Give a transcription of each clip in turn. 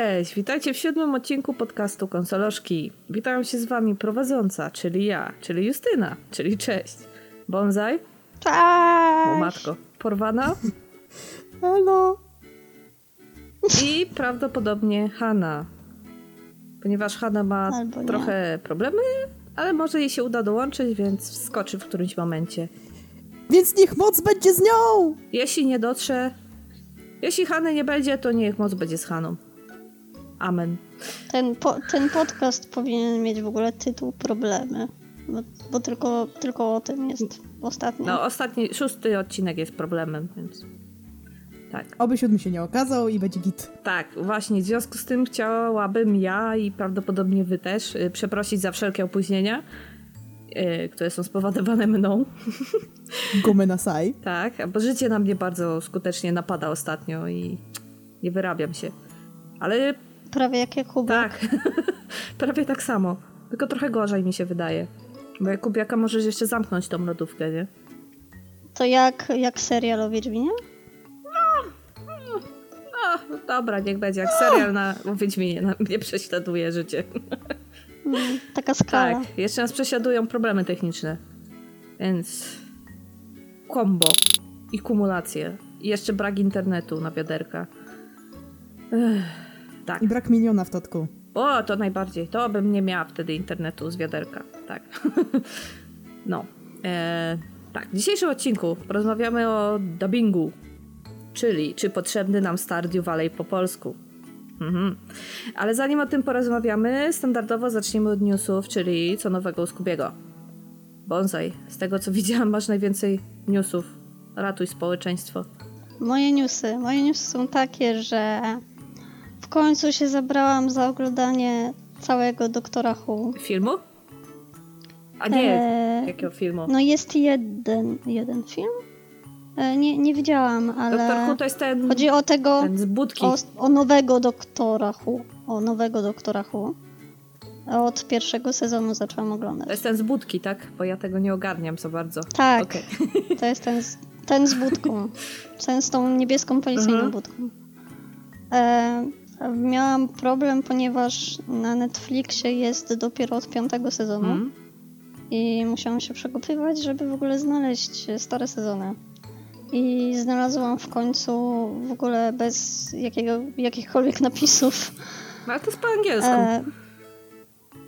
Cześć, witajcie w siódmym odcinku podcastu Konsoloszki. Witam się z wami prowadząca, czyli ja, czyli Justyna, czyli cześć. Bonsai? Cześć! O matko, porwana? Hello! I prawdopodobnie Hanna. Ponieważ Hanna ma Albo nie. trochę problemy, ale może jej się uda dołączyć, więc wskoczy w którymś momencie. Więc niech moc będzie z nią! Jeśli nie dotrze, jeśli Hany nie będzie, to niech moc będzie z Haną. Amen. Ten, po, ten podcast powinien mieć w ogóle tytuł Problemy. Bo, bo tylko, tylko o tym jest ostatnio. No, ostatni, szósty odcinek jest problemem, więc tak. Oby siódmy się nie okazał i będzie git. Tak, właśnie. W związku z tym chciałabym ja i prawdopodobnie wy też y, przeprosić za wszelkie opóźnienia, y, które są spowodowane mną. Gumy na saj. Tak, bo życie na mnie bardzo skutecznie napada ostatnio i nie wyrabiam się. Ale Prawie jak Jakubek. tak, prawie tak samo. Tylko trochę gorzej mi się wydaje. Bo Jakubiaka możesz jeszcze zamknąć tą lodówkę, nie? To jak, jak serial o Wiedźminie? No, dobra, niech będzie jak serial na o Wiedźminie. Na mnie prześladuje życie. Mm, taka skala. Tak, jeszcze nas prześladują problemy techniczne. Więc kombo i kumulacje. I jeszcze brak internetu na wiaderka. Ech, tak. I brak miniona w totku. O, to najbardziej. To bym nie miała wtedy internetu z wiaderka. Tak. no. E, tak, w dzisiejszym odcinku porozmawiamy o dubbingu. Czyli, czy potrzebny nam Stardew Valley po polsku. Mhm. Ale zanim o tym porozmawiamy, standardowo zaczniemy od newsów, czyli co nowego u Skubiego. Bonsai, z tego co widziałam, masz najwięcej newsów. Ratuj społeczeństwo. Moje newsy. Moje newsy są takie, że końcu się zabrałam za oglądanie całego Doktora Who. Filmu? A nie, Eee, jakiego filmu? No jest jeden, jeden film? E, nie, nie widziałam, ale Doktor Who to jest ten, chodzi o tego, ten z budki. o, o nowego Doktora Who. O nowego Doktora Who. Od pierwszego sezonu zaczęłam To oglądać. jest ten z budki, tak? Bo ja tego nie ogarniam za bardzo. Tak, Okej. to jest ten z, ten z budką. Ten z tą niebieską policyjną Mhm. budką. E, miałam problem, ponieważ na Netflixie jest dopiero od piątego sezonu. Mm. i musiałam się przekopywać, żeby w ogóle znaleźć stare sezony. I znalazłam w końcu w ogóle bez jakiego, jakichkolwiek napisów. No ale to jest po angielsku. E,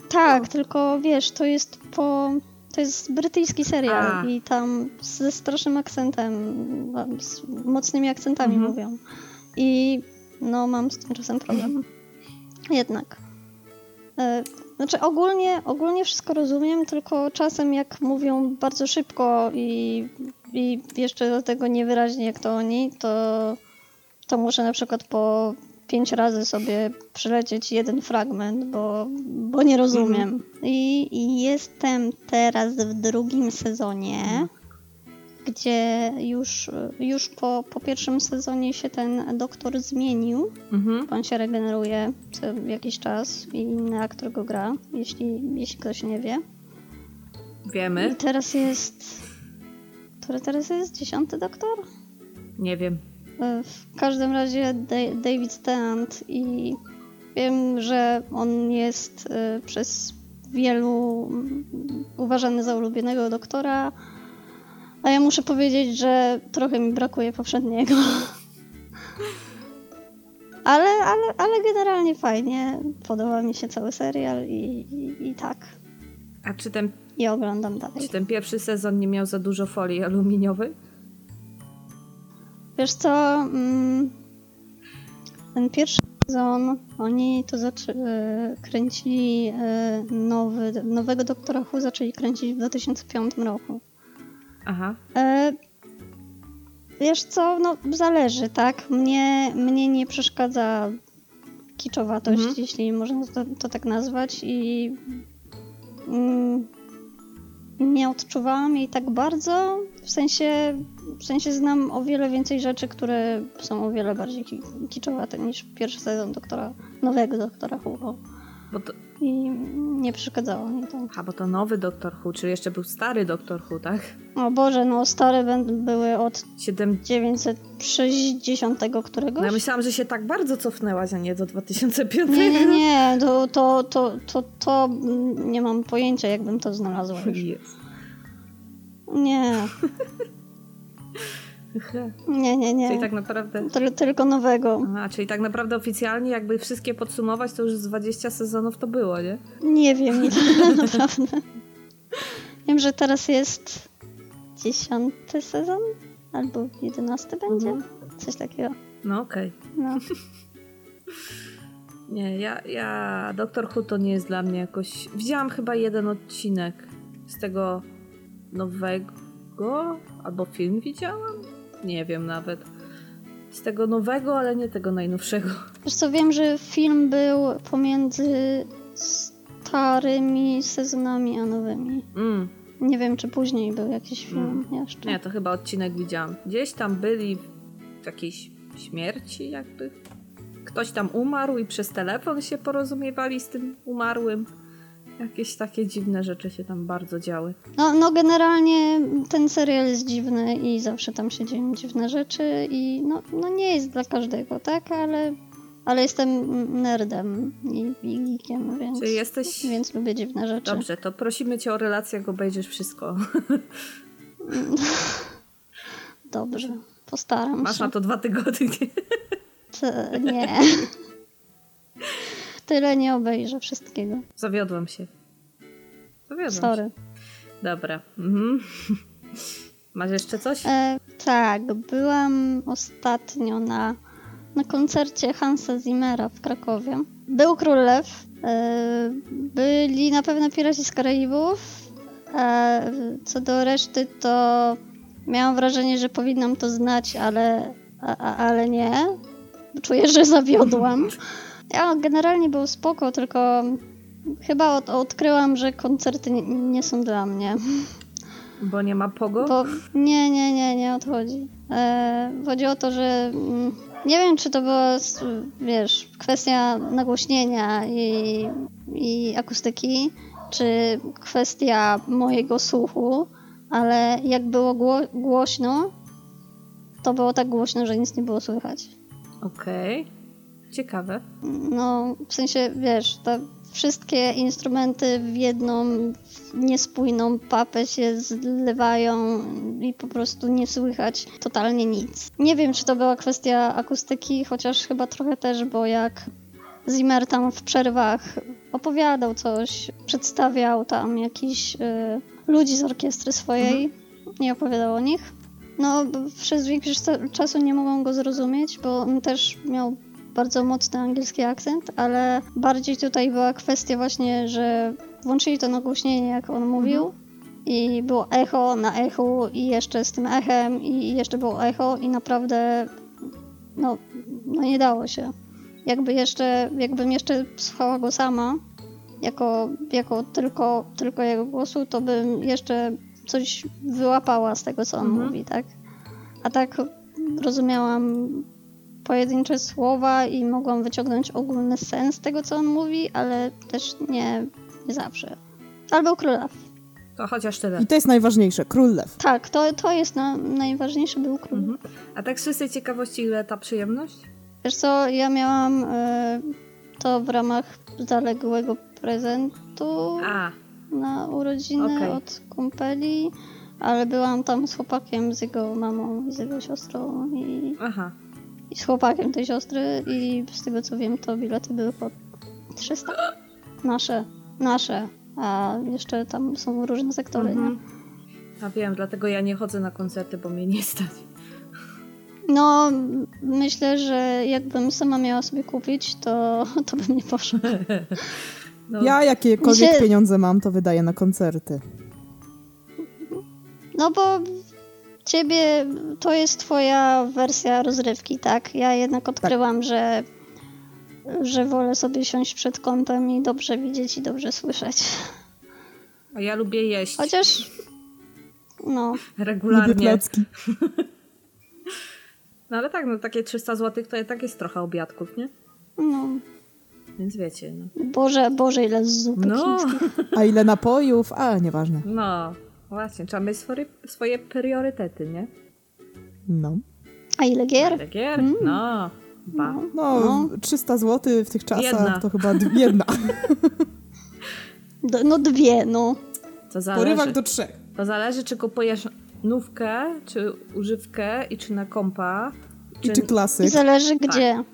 tak, tylko wiesz, to jest po. To jest brytyjski serial A. i tam ze strasznym akcentem, z mocnymi akcentami Mhm. mówią. I no mam z tym czasem problem. Jednak. E, Znaczy ogólnie, ogólnie wszystko rozumiem, tylko czasem jak mówią bardzo szybko i, i jeszcze do tego niewyraźnie jak to oni, to, to muszę na przykład po pięć razy sobie przelecieć jeden fragment, bo, bo nie rozumiem. I, I jestem teraz w drugim sezonie, gdzie już, już po, po pierwszym sezonie się ten doktor zmienił. Mhm. On się regeneruje co jakiś czas i inny aktor go gra, jeśli, jeśli ktoś nie wie. I Wiemy. teraz jest. Który teraz jest? Dziesiąty doktor? Nie wiem. W każdym razie Da- David Tennant i wiem, że on jest e, przez wielu mm, uważany za ulubionego doktora, a ja muszę powiedzieć, że trochę mi brakuje poprzedniego. Ale, ale, ale generalnie fajnie. Podoba mi się cały serial i, i, i tak. A czy ten, I oglądam dalej. czy ten pierwszy sezon nie miał za dużo folii aluminiowej? Wiesz co? Mm, ten pierwszy sezon oni to zaczę- e, kręcili e, nowy, nowego Doktora Who zaczęli kręcić w 2005 roku. Aha. E, wiesz co? No zależy, tak? Mnie, mnie nie przeszkadza kiczowatość, Mhm. jeśli można to, to tak nazwać i mm, nie odczuwałam jej tak bardzo. W sensie, w sensie znam o wiele więcej rzeczy, które są o wiele bardziej ki- kiczowate niż pierwszy sezon doktora, nowego doktora Who. O, Bo to, i nie przeszkadzało mi to. A, bo to nowy Doktor Who, czyli jeszcze był stary Doktor Who, tak? O Boże, no stare były od Siedem... 960 któregoś? No ja myślałam, że się tak bardzo cofnęłaś, a nie do 2005. Nie, nie, nie, to, to, to, to, to nie mam pojęcia, jakbym to znalazła już. Jest. Nie, nie, nie, nie. Czyli tak naprawdę... Tyl- tylko nowego. A, czyli tak naprawdę oficjalnie jakby wszystkie podsumować, to już z 20 sezonów to było, nie? Nie wiem ile, naprawdę. Wiem, że teraz jest dziesiąty sezon, albo jedenasty będzie. Mhm. Coś takiego. No okej. No. Nie, ja, ja... Doktor Who to nie jest dla mnie jakoś... Widziałam chyba jeden odcinek z tego nowego, albo film widziałam? Nie wiem nawet. Z tego nowego, ale nie tego najnowszego. Wiesz co, wiem, że film był pomiędzy starymi sezonami a nowymi. Mm. Nie wiem, czy później był jakiś film jeszcze. Nie, to chyba odcinek widziałam. Gdzieś tam byli w jakiejś śmierci jakby. Ktoś tam umarł i przez telefon się porozumiewali z tym umarłym. Jakieś takie dziwne rzeczy się tam bardzo działy. No, no generalnie ten serial jest dziwny i zawsze tam się dzieją dziwne rzeczy i no, no nie jest dla każdego, tak? Ale, ale jestem nerdem i, i geekiem, więc, Czyli jesteś... więc lubię dziwne rzeczy. Dobrze, to prosimy cię o relację, jak obejrzysz wszystko. Dobrze, postaram Masz się. na to dwa tygodnie. T- nie. Tyle nie obejrzę wszystkiego. Zawiodłam się. Zawiodłam się. Sorry. Dobra. Mhm. Masz jeszcze coś? E, tak, byłam ostatnio na, na koncercie Hansa Zimmera w Krakowie. Był Król Lew, e, byli na pewno Piraci z Karaibów. E, co do reszty, to miałam wrażenie, że powinnam to znać, ale, a, a, ale nie. Czuję, że zawiodłam. Ja generalnie był spoko, tylko chyba od, odkryłam, że koncerty nie, nie są dla mnie. Bo nie ma pogo? Bo nie, nie, nie, nie odchodzi. E, chodzi o to, że mm, nie wiem, czy to była, wiesz, kwestia nagłośnienia i, i akustyki, czy kwestia mojego słuchu, ale jak było gło- głośno, to było tak głośno, że nic nie było słychać. Okej. Ciekawe. No, w sensie, wiesz, te wszystkie instrumenty w jedną niespójną papę się zlewają i po prostu nie słychać totalnie nic. Nie wiem, czy to była kwestia akustyki, chociaż chyba trochę też, bo jak Zimmer tam w przerwach opowiadał coś, przedstawiał tam jakiś y, ludzi z orkiestry swojej i opowiadał o nich. No, przez większość czasu nie mogłam go zrozumieć, bo on też miał bardzo mocny angielski akcent, ale bardziej tutaj była kwestia właśnie, że włączyli to nagłośnienie, jak on mówił. I było echo na echu i jeszcze z tym echem i jeszcze było echo i naprawdę no, no nie dało się. Jakby jeszcze, jakbym jeszcze słuchała go sama, jako, jako tylko, tylko jego głosu, to bym jeszcze coś wyłapała z tego, co on Mhm. mówi, tak? A tak rozumiałam pojedyncze słowa i mogłam wyciągnąć ogólny sens tego, co on mówi, ale też nie, nie zawsze. Albo królew. To chociaż tyle. I to jest najważniejsze. Król Lew. Tak, to, to jest na, najważniejsze, był król. Mhm. A tak z czystej ciekawości, ile ta przyjemność? Wiesz co, ja miałam e, to w ramach zaległego prezentu A, na urodziny Okej. od kumpeli, ale byłam tam z chłopakiem, z jego mamą i z jego siostrą i, aha. I z chłopakiem tej siostry i z tego co wiem, to bilety były po 300. Nasze, nasze, a jeszcze tam są różne sektory, Mhm. nie? A wiem, dlatego ja nie chodzę na koncerty, bo mnie nie stać. No, myślę, że jakbym sama miała sobie kupić, to, to bym nie poszła. No, Ja jakiekolwiek się- pieniądze mam, to wydaję na koncerty. No bo ciebie to jest twoja wersja rozrywki, tak? Ja jednak odkryłam, że, że wolę sobie siąść przed kątem i dobrze widzieć i dobrze słyszeć. A ja lubię jeść Chociaż no, regularnie. No ale tak, no takie 300 zł to i tak jest trochę obiadków, nie? no. Więc wiecie, no. Boże, Boże, ile zupy No, chińskich. A ile napojów? A, nieważne. no, właśnie, trzeba mieć swoje, swoje priorytety, nie? No. A ile gier? Ale gier, no, ba. No, No. 300 zł w tych czasach Jedna. to chyba jedna. D- No dwie, no. To zależy, Porywak do trzech. to zależy, czy kupujesz nówkę, czy używkę i czy na kompa. I czy I klasyk? zależy gdzie.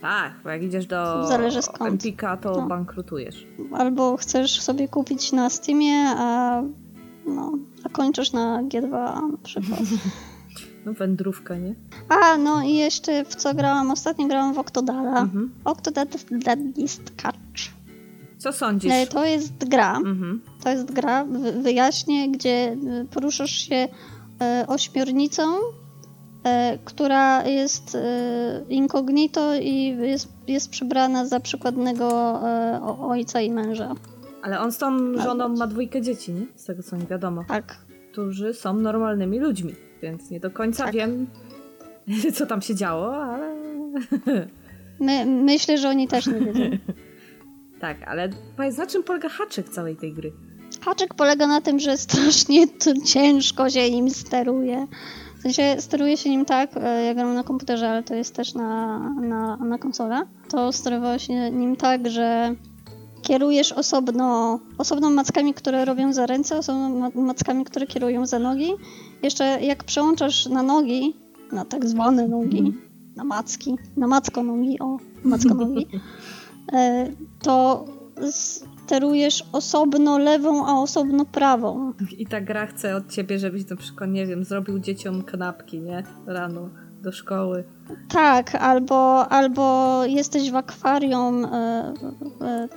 Tak, bo jak idziesz do Zależy skąd. Empika, to No. bankrutujesz. Albo chcesz sobie kupić na Steamie, a, no, a kończysz na G2 na przykład. No wędrówka, nie? A, no i jeszcze w co grałam? Ostatnio grałam w Octodala. Mhm. Octodad jest catch. Co sądzisz? E, To jest gra. Mhm. To jest gra, wy- wyjaśnię, gdzie y, poruszasz się e, ośmiornicą, e, która jest e, incognito i jest, jest przebrana za przykładnego e, ojca i męża. Ale on z tą żoną ma dwójkę dzieci, nie? Z tego co mi wiadomo. Tak. Którzy są normalnymi ludźmi, więc nie do końca Tak. wiem, co tam się działo, ale... My, myślę, że oni też nie wiedzą. tak, ale powiedz, na czym polega haczyk całej tej gry? Haczyk polega na tym, że strasznie to ciężko się nim steruje. W sensie steruje się nim tak, e, ja gram na komputerze, ale to jest też na, na, na konsolę. To sterowało się nim tak, że kierujesz osobno, osobno mackami, które robią za ręce, osobno ma- mackami, które kierują za nogi. Jeszcze jak przełączasz na nogi, na tak zwane nogi, na macki, na macko nogi, o, macko nogi, e, to sterujesz osobno lewą, a osobno prawą. I ta gra chce od ciebie, żebyś na przykład, nie wiem, zrobił dzieciom kanapki, nie? Rano do szkoły. Tak, albo, albo jesteś w akwarium. E, e,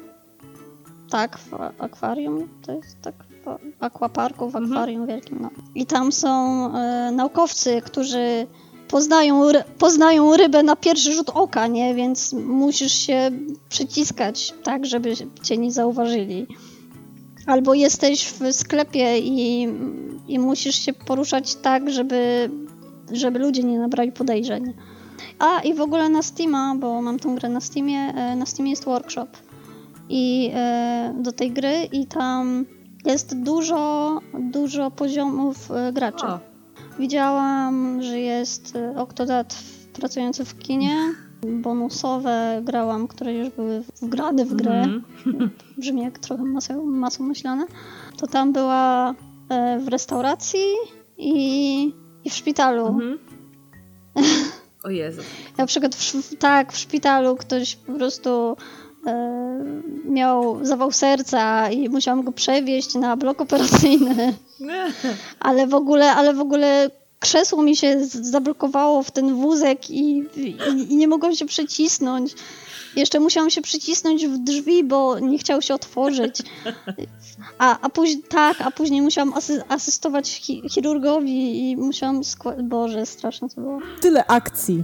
tak, w akwarium. To jest tak w akwaparku, w akwarium wielkim. No. I tam są e, naukowcy, którzy poznają, poznają rybę na pierwszy rzut oka, nie? Więc musisz się przyciskać tak, żeby cię nie zauważyli. Albo jesteś w sklepie i, i musisz się poruszać tak, żeby, żeby ludzie nie nabrali podejrzeń. A i w ogóle na Steama, bo mam tą grę na Steamie, e, na Steamie jest workshop i e, do tej gry i tam jest dużo, dużo poziomów e, graczy. O, Widziałam, że jest e, Octodad pracujący w kinie. Bonusowe grałam, które już były wgrane w grę. mhm. Brzmi jak trochę masą, masą myślane. To tam była w restauracji i, i w szpitalu. Mhm. O Jezu. Na przykład w, tak, w szpitalu ktoś po prostu miał zawał serca i musiałam go przewieźć na blok operacyjny. Ale w ogóle, ale w ogóle krzesło mi się zablokowało w ten wózek i, i, i nie mogłam się przycisnąć. Jeszcze musiałam się przycisnąć w drzwi, bo nie chciał się otworzyć. A, a później, tak, a później musiałam asy, asystować chi, chirurgowi i musiałam. Boże, straszne to było. Tyle akcji.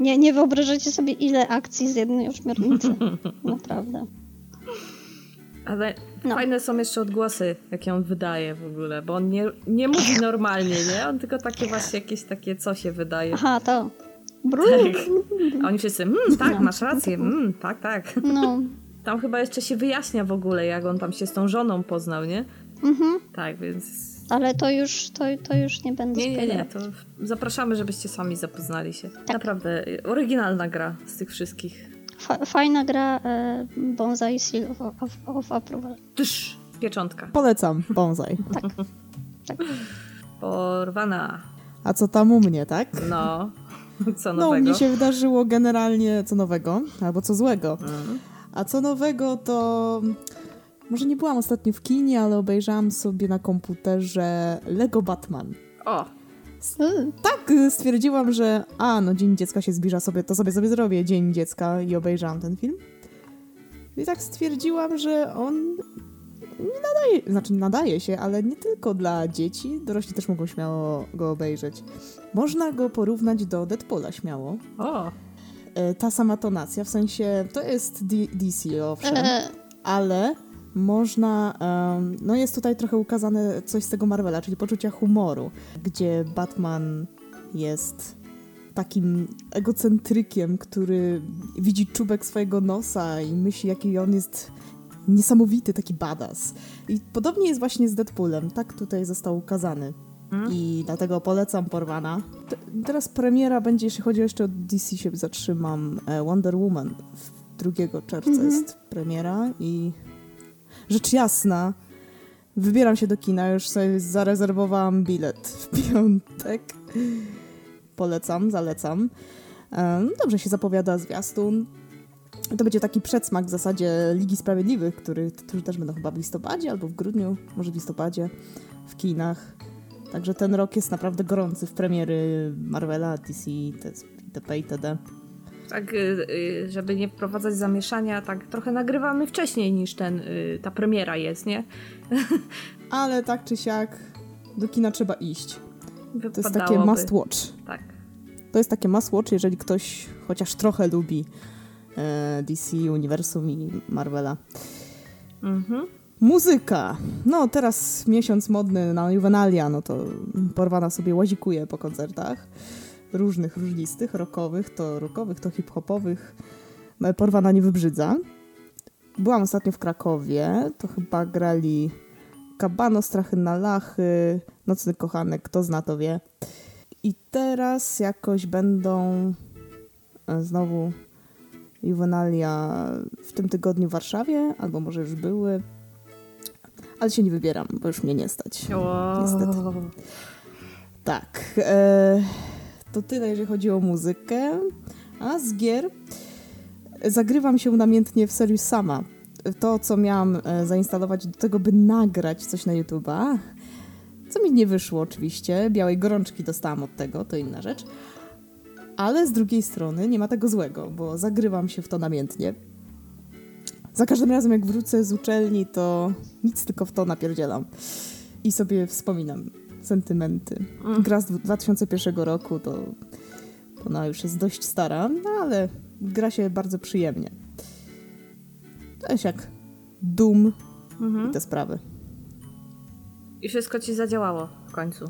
Nie, nie wyobrażacie sobie, ile akcji z jednej ośmiornicy. Naprawdę. Ale No. fajne są jeszcze odgłosy, jakie on wydaje w ogóle, bo on nie, nie mówi normalnie, nie? On tylko takie właśnie jakieś takie co się wydaje. Aha, to. Tak. A oni wszyscy, mm, tak, No. masz rację, mm, tak, tak. No. Tam chyba jeszcze się wyjaśnia w ogóle, jak on tam się z tą żoną poznał, nie? Mhm. Tak, więc... Ale to już, to, to już nie będę Nie, nie, nie, to zapraszamy, żebyście sami zapoznali się. Tak. Naprawdę, oryginalna gra z tych wszystkich. Fa- fajna gra e, Bonsai Seal of, of, of Approval. Tysz, pieczątka. Polecam, bonsai. Tak. Porwana. A co tam u mnie, tak? No, co No, u nowego? mnie się wydarzyło generalnie co nowego, albo co złego. Mm. A co nowego to... Może nie byłam ostatnio w kinie, ale obejrzałam sobie na komputerze Lego Batman. O, Mm. Tak, y, stwierdziłam, że a, no Dzień Dziecka się zbliża sobie, to sobie sobie zrobię Dzień Dziecka i obejrzałam ten film. I tak stwierdziłam, że on nie nadaje, znaczy nadaje się, ale nie tylko dla dzieci, dorośli też mogą śmiało go obejrzeć. Można go porównać do Deadpoola śmiało. o, E, Ta sama tonacja, w sensie to jest D- DC, owszem, E, ale można, no jest tutaj trochę ukazane coś z tego Marvela, czyli poczucia humoru, gdzie Batman jest takim egocentrykiem, który widzi czubek swojego nosa i myśli, jaki on jest niesamowity, taki badass. I podobnie jest właśnie z Deadpoolem. Tak tutaj został ukazany. Hmm? I dlatego polecam Porwana. Te- Teraz premiera będzie, jeśli chodzi jeszcze o DC się zatrzymam, e, Wonder Woman. W 2 czerwca Mhm. jest premiera i rzecz jasna, wybieram się do kina, już sobie zarezerwowałam bilet w piątek. Polecam, zalecam. E, no Dobrze się zapowiada zwiastun. To będzie taki przedsmak w zasadzie Ligi Sprawiedliwych, który, którzy też będą chyba w listopadzie albo w grudniu, może w listopadzie w kinach. Także ten rok jest naprawdę gorący w premiery Marvela, DC, TP itd. Tak, y, y, żeby nie wprowadzać zamieszania, tak trochę nagrywamy wcześniej niż ten, y, ta premiera jest, nie? Ale tak czy siak do kina trzeba iść. To jest takie Wypadałoby. must watch. Tak. To jest takie must watch, jeżeli ktoś chociaż trochę lubi e, DC, Uniwersum i Marvela. Mhm. Muzyka. No teraz miesiąc modny na Juvenalia, no to porwana sobie łazikuje po koncertach. Różnych, różnistych, rockowych, to rockowych, to hip-hopowych. E, Porwana nie wybrzydza. Byłam ostatnio w Krakowie, to chyba grali Kabano, Strachy na Lachy, Nocny Kochanek, kto zna to wie. I teraz jakoś będą e, znowu Juvenalia w tym tygodniu w Warszawie, albo może już były. Ale się nie wybieram, bo już mnie nie stać. O, Niestety. Tak. E, to tyle, jeżeli chodzi o muzykę. A z gier zagrywam się namiętnie w Serious sama. To, co miałam e, zainstalować do tego, by nagrać coś na YouTube'a, co mi nie wyszło oczywiście. Białej gorączki dostałam od tego, to inna rzecz. Ale z drugiej strony nie ma tego złego, bo zagrywam się w to namiętnie. Za każdym razem, jak wrócę z uczelni, to nic tylko w to napierdzielam. I sobie wspominam sentymenty. Mm. Gra z 2001 roku to, ona już jest dość stara, no ale gra się bardzo przyjemnie. To jest jak Doom i Mhm. te sprawy. I wszystko ci zadziałało w końcu.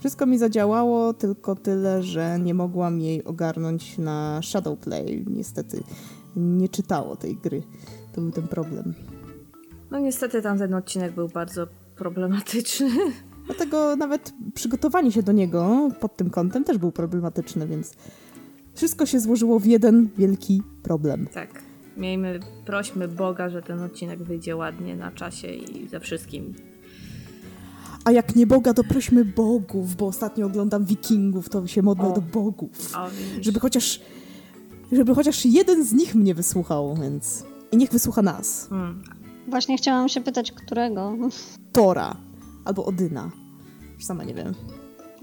Wszystko mi zadziałało, tylko tyle, że nie mogłam jej ogarnąć na Shadowplay. Niestety nie czytało tej gry. To był ten problem. No niestety tamten odcinek był bardzo problematyczny. Dlatego nawet przygotowanie się do niego pod tym kątem też był problematyczne, więc wszystko się złożyło w jeden wielki problem. Tak. Miejmy, prośmy Boga, że ten odcinek wyjdzie ładnie na czasie i ze wszystkim. A jak nie Boga, to prośmy bogów, bo ostatnio oglądam Wikingów, to się modlę O. do bogów. O. Żeby chociaż, żeby chociaż jeden z nich mnie wysłuchał, więc... I niech wysłucha nas. Hmm. Właśnie chciałam się pytać, którego. Tora. Albo Odyna. Już sama nie wiem.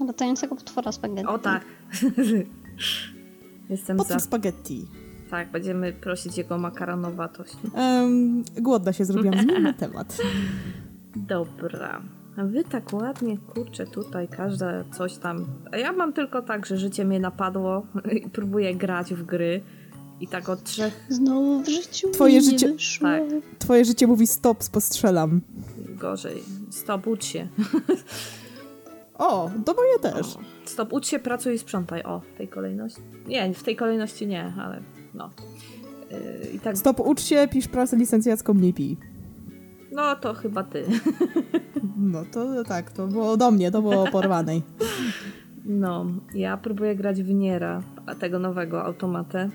Latającego potwora spaghetti. O tak. Jestem Potwór za. spaghetti. Tak, będziemy prosić jego makaronowatość. Em, głodna się zrobiłam, zmieńmy temat. Dobra. A wy tak ładnie, kurczę, tutaj każda coś tam. A ja mam tylko tak, że życie mnie napadło i próbuję grać w gry. I tak od trzech Znowu w życiu Twoje życie- wyszło. Tak. Twoje życie mówi stop, postrzelam. Gorzej. Stop, ucz się. O, to moje też. O, Stop, ucz się, pracuj i sprzątaj. O, w tej kolejności. Nie, w tej kolejności nie, ale no. Yy, tak, Stop, ucz się, pisz pracę licencjacką, nie pij. no to chyba ty. No to tak, to było do mnie, to było porwanej. No, ja próbuję grać w Niera, a tego nowego automatę.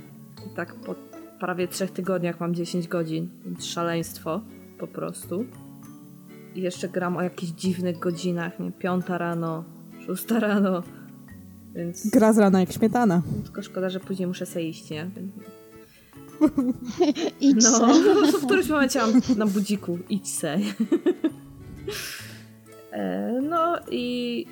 I tak po prawie trzech tygodniach mam 10 godzin, więc szaleństwo po prostu. I jeszcze gram o jakichś dziwnych godzinach, nie? Piąta rano, szósta rano, więc Gra z rana jak śmietana. tylko szkoda, że później muszę sobie iść, nie? Idź No, se. w którymś momencie mam na budziku, idź se. E, No i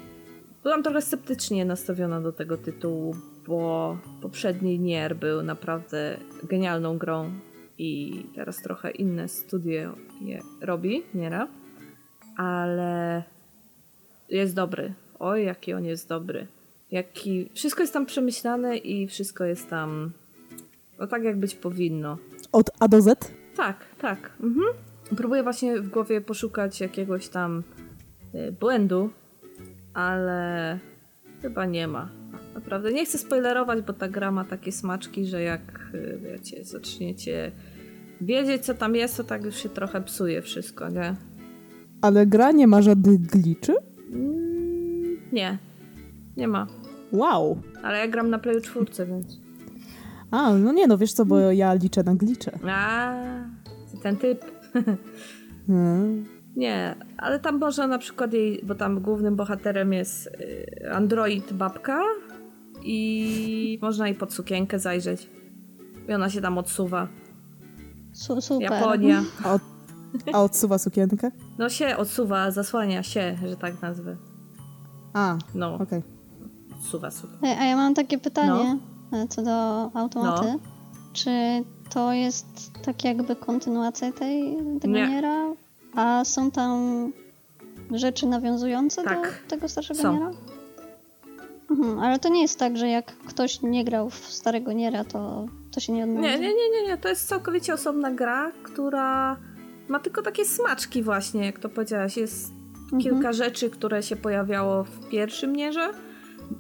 byłam trochę sceptycznie nastawiona do tego tytułu, bo poprzedni Nier był naprawdę genialną grą i teraz trochę inne studio je robi, Niera, ale jest dobry. Oj, jaki on jest dobry. Jaki... Wszystko jest tam przemyślane i wszystko jest tam no tak jak być powinno. Od A do Z? Tak, tak. Mhm. Próbuję właśnie w głowie poszukać jakiegoś tam y, błędu, ale chyba nie ma. Naprawdę. Nie chcę spoilerować, bo ta gra ma takie smaczki, że jak y, wiecie, zaczniecie wiedzieć, co tam jest, to tak już się trochę psuje wszystko, nie? Ale gra nie ma żadnych gliczy? Mm, nie. Nie ma. Wow. Ale ja gram na Playu 4, więc... A, no nie, no wiesz co, bo ja liczę na glicze. A, ten typ. Hmm. Nie, ale tam można na przykład jej, bo tam głównym bohaterem jest y, android babka i można jej pod sukienkę zajrzeć. I ona się tam odsuwa. Su super. Japonia. Od, a odsuwa sukienkę? No się odsuwa, zasłania się, że tak nazwę. A, No, okej. odsuwa sobie. Ej, A ja mam takie pytanie No. e, co do automaty. Czy to jest tak jakby kontynuacja tej, tego Nie. Niera? A są tam rzeczy nawiązujące Tak. do tego starszego Są. Niera? Mhm, ale to nie jest tak, że jak ktoś nie grał w starego Niera, to, to się nie odnajdzie. Nie, nie, nie, nie, nie, to jest całkowicie osobna gra, która ma tylko takie smaczki właśnie, jak to powiedziałaś. Jest Mhm. kilka rzeczy, które się pojawiało w pierwszym nierze.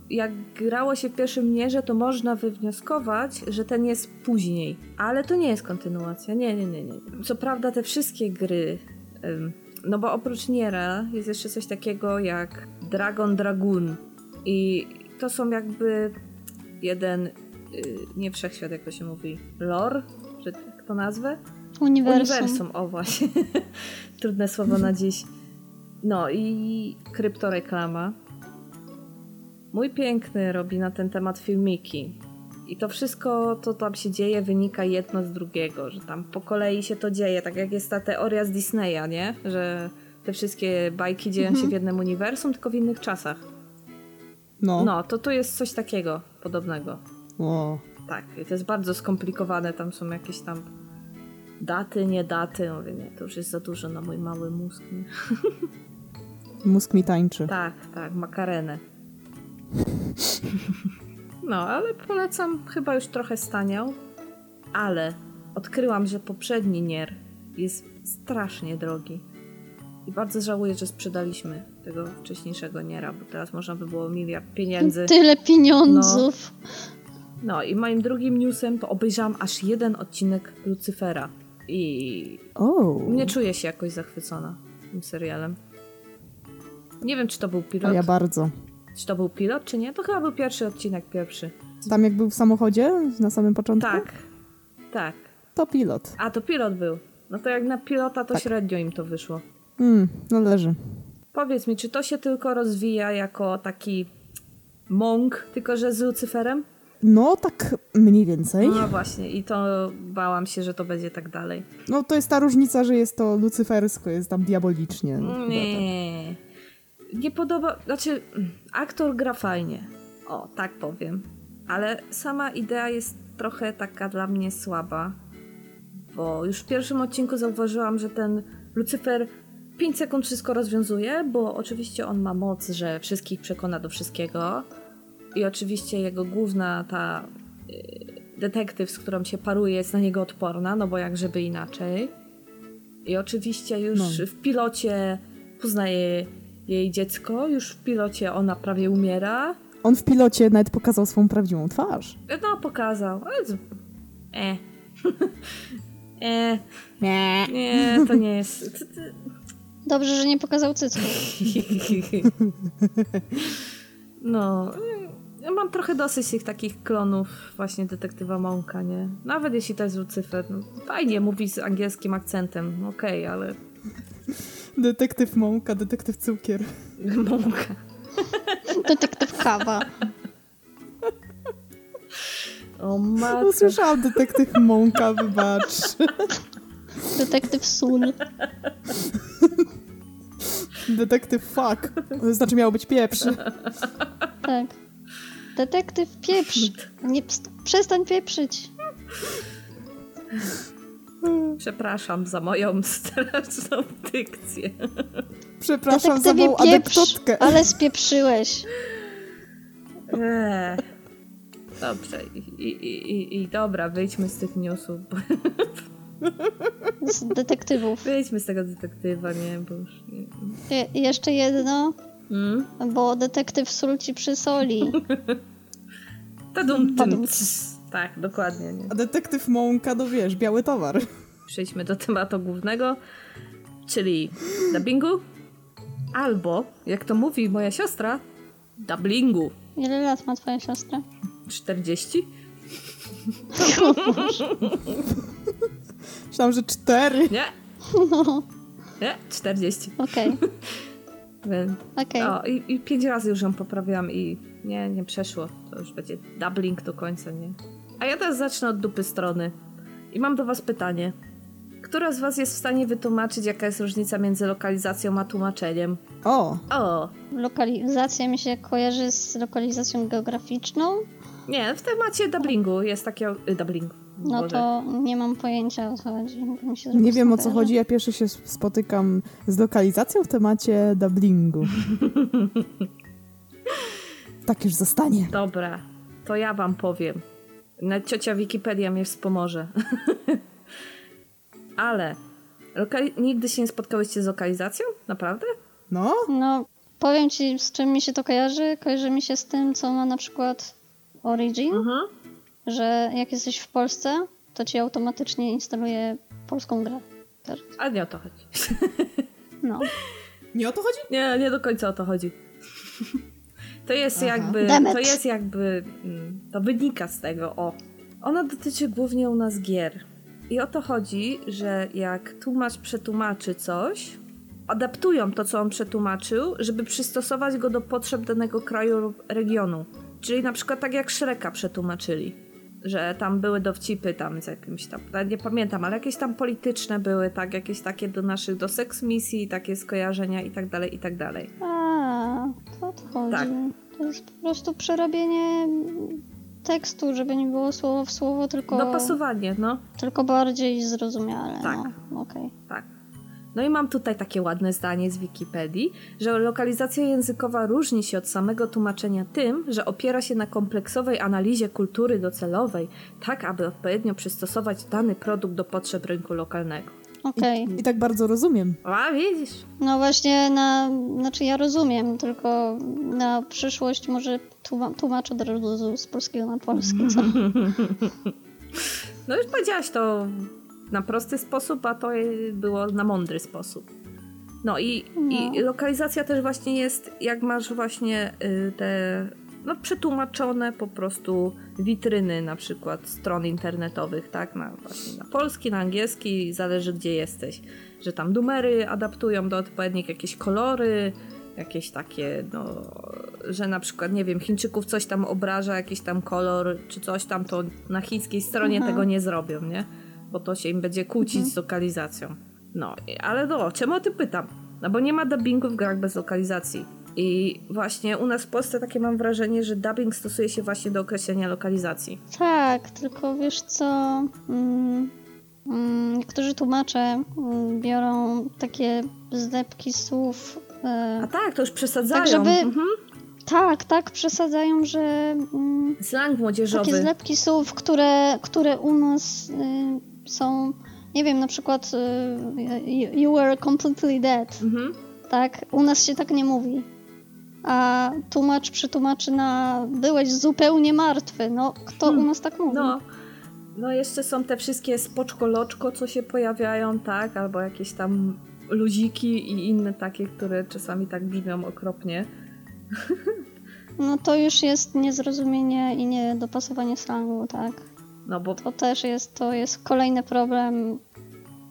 Jak grało się w pierwszym nierze, to można wywnioskować, że ten jest później. Ale to nie jest kontynuacja. Nie, nie, nie, nie. Co prawda te wszystkie gry, ym, no bo oprócz Niera jest jeszcze coś takiego jak Dragon Dragoon. I to są jakby jeden, y, nie wszechświat jak to się mówi, lore? Że jak to nazwę? Uniwersum. Uniwersum, o właśnie. Trudne słowo na dziś. No i kryptoreklama. Mój piękny robi na ten temat filmiki. I to wszystko, co tam się dzieje, wynika jedno z drugiego, że tam po kolei się to dzieje, tak jak jest ta teoria z Disneya, nie? Że te wszystkie bajki dzieją się w jednym uniwersum, tylko w innych czasach. No. No, to tu jest coś takiego podobnego. O. Tak, i to jest bardzo skomplikowane, tam są jakieś tam daty, nie daty, mówię, nie, to już jest za dużo na mój mały mózg. Nie? Mózg mi tańczy. Tak, tak, makarenę. No, ale polecam, chyba już trochę staniał, ale odkryłam, że poprzedni Nier jest strasznie drogi. I bardzo żałuję, że sprzedaliśmy tego wcześniejszego Niera, bo teraz można by było miliard pieniędzy. Tyle pieniądzów. No i moim drugim newsem to obejrzałam aż jeden odcinek Lucyfera. I O. nie czuję się jakoś zachwycona tym serialem. Nie wiem, czy to był pilot. A ja bardzo. Czy to był pilot, czy nie? To chyba był pierwszy odcinek, pierwszy. Tam jak był w samochodzie na samym początku? Tak, tak. To pilot. A, to pilot był. No to jak na pilota, to Tak. średnio im to wyszło. Mm, należy. Powiedz mi, czy to się tylko rozwija jako taki mąk, tylko że z Lucyferem? No, tak mniej więcej. No właśnie, i to bałam się, że to będzie tak dalej. No to jest ta różnica, że jest to lucyfersko, jest tam diabolicznie. No, chyba tak. Nie. Nie podoba. Znaczy, aktor gra fajnie. O, tak powiem. Ale sama idea jest trochę taka dla mnie słaba. Bo już w pierwszym odcinku zauważyłam, że ten Lucyfer 5 sekund wszystko rozwiązuje, bo oczywiście on ma moc, że wszystkich przekona do wszystkiego. I oczywiście jego główna ta y, detektyw, z którą się paruje, jest na niego odporna, no bo jak żeby inaczej. I oczywiście już No. w pilocie poznaje jej dziecko, już w pilocie ona prawie umiera. On w pilocie nawet pokazał swoją prawdziwą twarz. No, pokazał, ale... E. e. Nie. Nie, to nie jest... Dobrze, że nie pokazał cycków. No, ja mam trochę dosyć tych takich klonów właśnie detektywa Monka, nie? Nawet jeśli to jest Lucyfer, no, fajnie mówi z angielskim akcentem, okej, ale Detektyw Mąka, detektyw Cukier. Monka. Detektyw Kawa. O matko. Usłyszałam detektyw Mąka, wybacz. Detektyw Sun. Detektyw Fuck. To znaczy miało być pieprz. Tak. Detektyw pieprz. Nie, pst, przestań pieprzyć. Przepraszam za moją straszną dykcję. Przepraszam za moją pieprz, anegdotkę. ale spieprzyłeś. Eee. Dobrze, i, i, i, i dobra, wyjdźmy z tych newsów. Z detektywów. Wyjdźmy z tego detektywa, nie? Bo już. Je, jeszcze jedno, Mm? bo detektyw sól ci przysoli. Tadum, cs. Tak, dokładnie. Nie? A detektyw Mąka, no wiesz, biały towar. Przejdźmy do tematu głównego, czyli dubbingu, albo, jak to mówi moja siostra, dubblingu. Ile lat ma twoja siostra? 40? Myślałam, że cztery. Nie? Nie? 40. Okej, Więc- okej. O, i, i pięć razy już ją poprawiłam i nie, nie przeszło. To już będzie dubbling do końca, nie? A ja teraz zacznę od dupy strony. I mam do was pytanie. Która z was jest w stanie wytłumaczyć, jaka jest różnica między lokalizacją a tłumaczeniem? O, O, Lokalizacja mi się kojarzy z lokalizacją geograficzną, nie, w temacie dubblingu jest takie... Y. no Boże. to nie mam pojęcia o co chodzi. Się nie wiem o co chodzi. Ja pierwszy się spotykam z lokalizacją w temacie dubblingu. tak już zostanie. Dobra, to ja wam powiem. Na ciocia Wikipedia mnie wspomoże. Ale lokali- nigdy się nie spotkałyście z lokalizacją? Naprawdę? No, No, powiem ci, z czym mi się to kojarzy. Kojarzy mi się z tym, co ma na przykład Origin, Mhm. Że jak jesteś w Polsce, to ci automatycznie instaluje polską grę. Też. Ale nie o to chodzi. No. nie o to chodzi? Nie, nie do końca o to chodzi. To jest Aha. jakby, to jest jakby, mm, to wynika z tego, o. Ona dotyczy głównie u nas gier. I o to chodzi, że jak tłumacz przetłumaczy coś, adaptują to, co on przetłumaczył, żeby przystosować go do potrzeb danego kraju lub regionu. Czyli na przykład tak jak Shreka przetłumaczyli. Że tam były dowcipy tam z jakimś tam, nie pamiętam, ale jakieś tam polityczne były, tak, jakieś takie do naszych, do seks misji, takie skojarzenia i tak dalej, i tak dalej. A, to o to chodzi. Tak. To jest po prostu przerobienie tekstu, żeby nie było słowo w słowo, tylko, Dopasowanie, no. tylko bardziej zrozumiale. Tak. No, okej. Tak. No i mam tutaj takie ładne zdanie z Wikipedii, że lokalizacja językowa różni się od samego tłumaczenia tym, że opiera się na kompleksowej analizie kultury docelowej, tak aby odpowiednio przystosować dany produkt do potrzeb rynku lokalnego. Okej. I tak bardzo rozumiem. A widzisz? No właśnie, na, znaczy ja rozumiem, tylko na przyszłość może tłuma- tłumaczę od razu z polskiego na polski, co? No już powiedziałaś to na prosty sposób, a to było na mądry sposób. No i, i No. lokalizacja też właśnie jest, jak masz właśnie y, te no, przetłumaczone po prostu witryny na przykład stron internetowych, tak? Na, właśnie na polski, na angielski, zależy gdzie jesteś. Że tam numery adaptują do odpowiednich jakieś kolory, jakieś takie, no, że na przykład, nie wiem, Chińczyków coś tam obraża, jakiś tam kolor, czy coś tam, to na chińskiej stronie Mhm. tego nie zrobią, nie? Bo to się im będzie kłócić z lokalizacją. No, ale no, czemu o tym pytam? No bo nie ma dubbingu w grach bez lokalizacji. I właśnie u nas w Polsce takie mam wrażenie, że dubbing stosuje się właśnie do określenia lokalizacji. Tak, tylko wiesz co, mm, mm, niektórzy tłumacze mm, biorą takie zlepki słów. e, A tak, to już przesadzają. Tak, żeby- Mhm. tak, tak przesadzają, że mm, Slang młodzieżowy. takie zlepki słów, które, które u nas y, są, nie wiem, na przykład y, you- you were completely dead, Mhm. tak? U nas się tak nie mówi. A tłumacz przetłumaczy na byłeś zupełnie martwy. No, kto Hmm. u nas tak mówi? No, no jeszcze są te wszystkie spoczko loczko, co się pojawiają, tak? Albo jakieś tam luziki i inne takie, które czasami tak brzmią okropnie. No to już jest niezrozumienie i niedopasowanie slangu, tak? No bo To też jest, to jest kolejny problem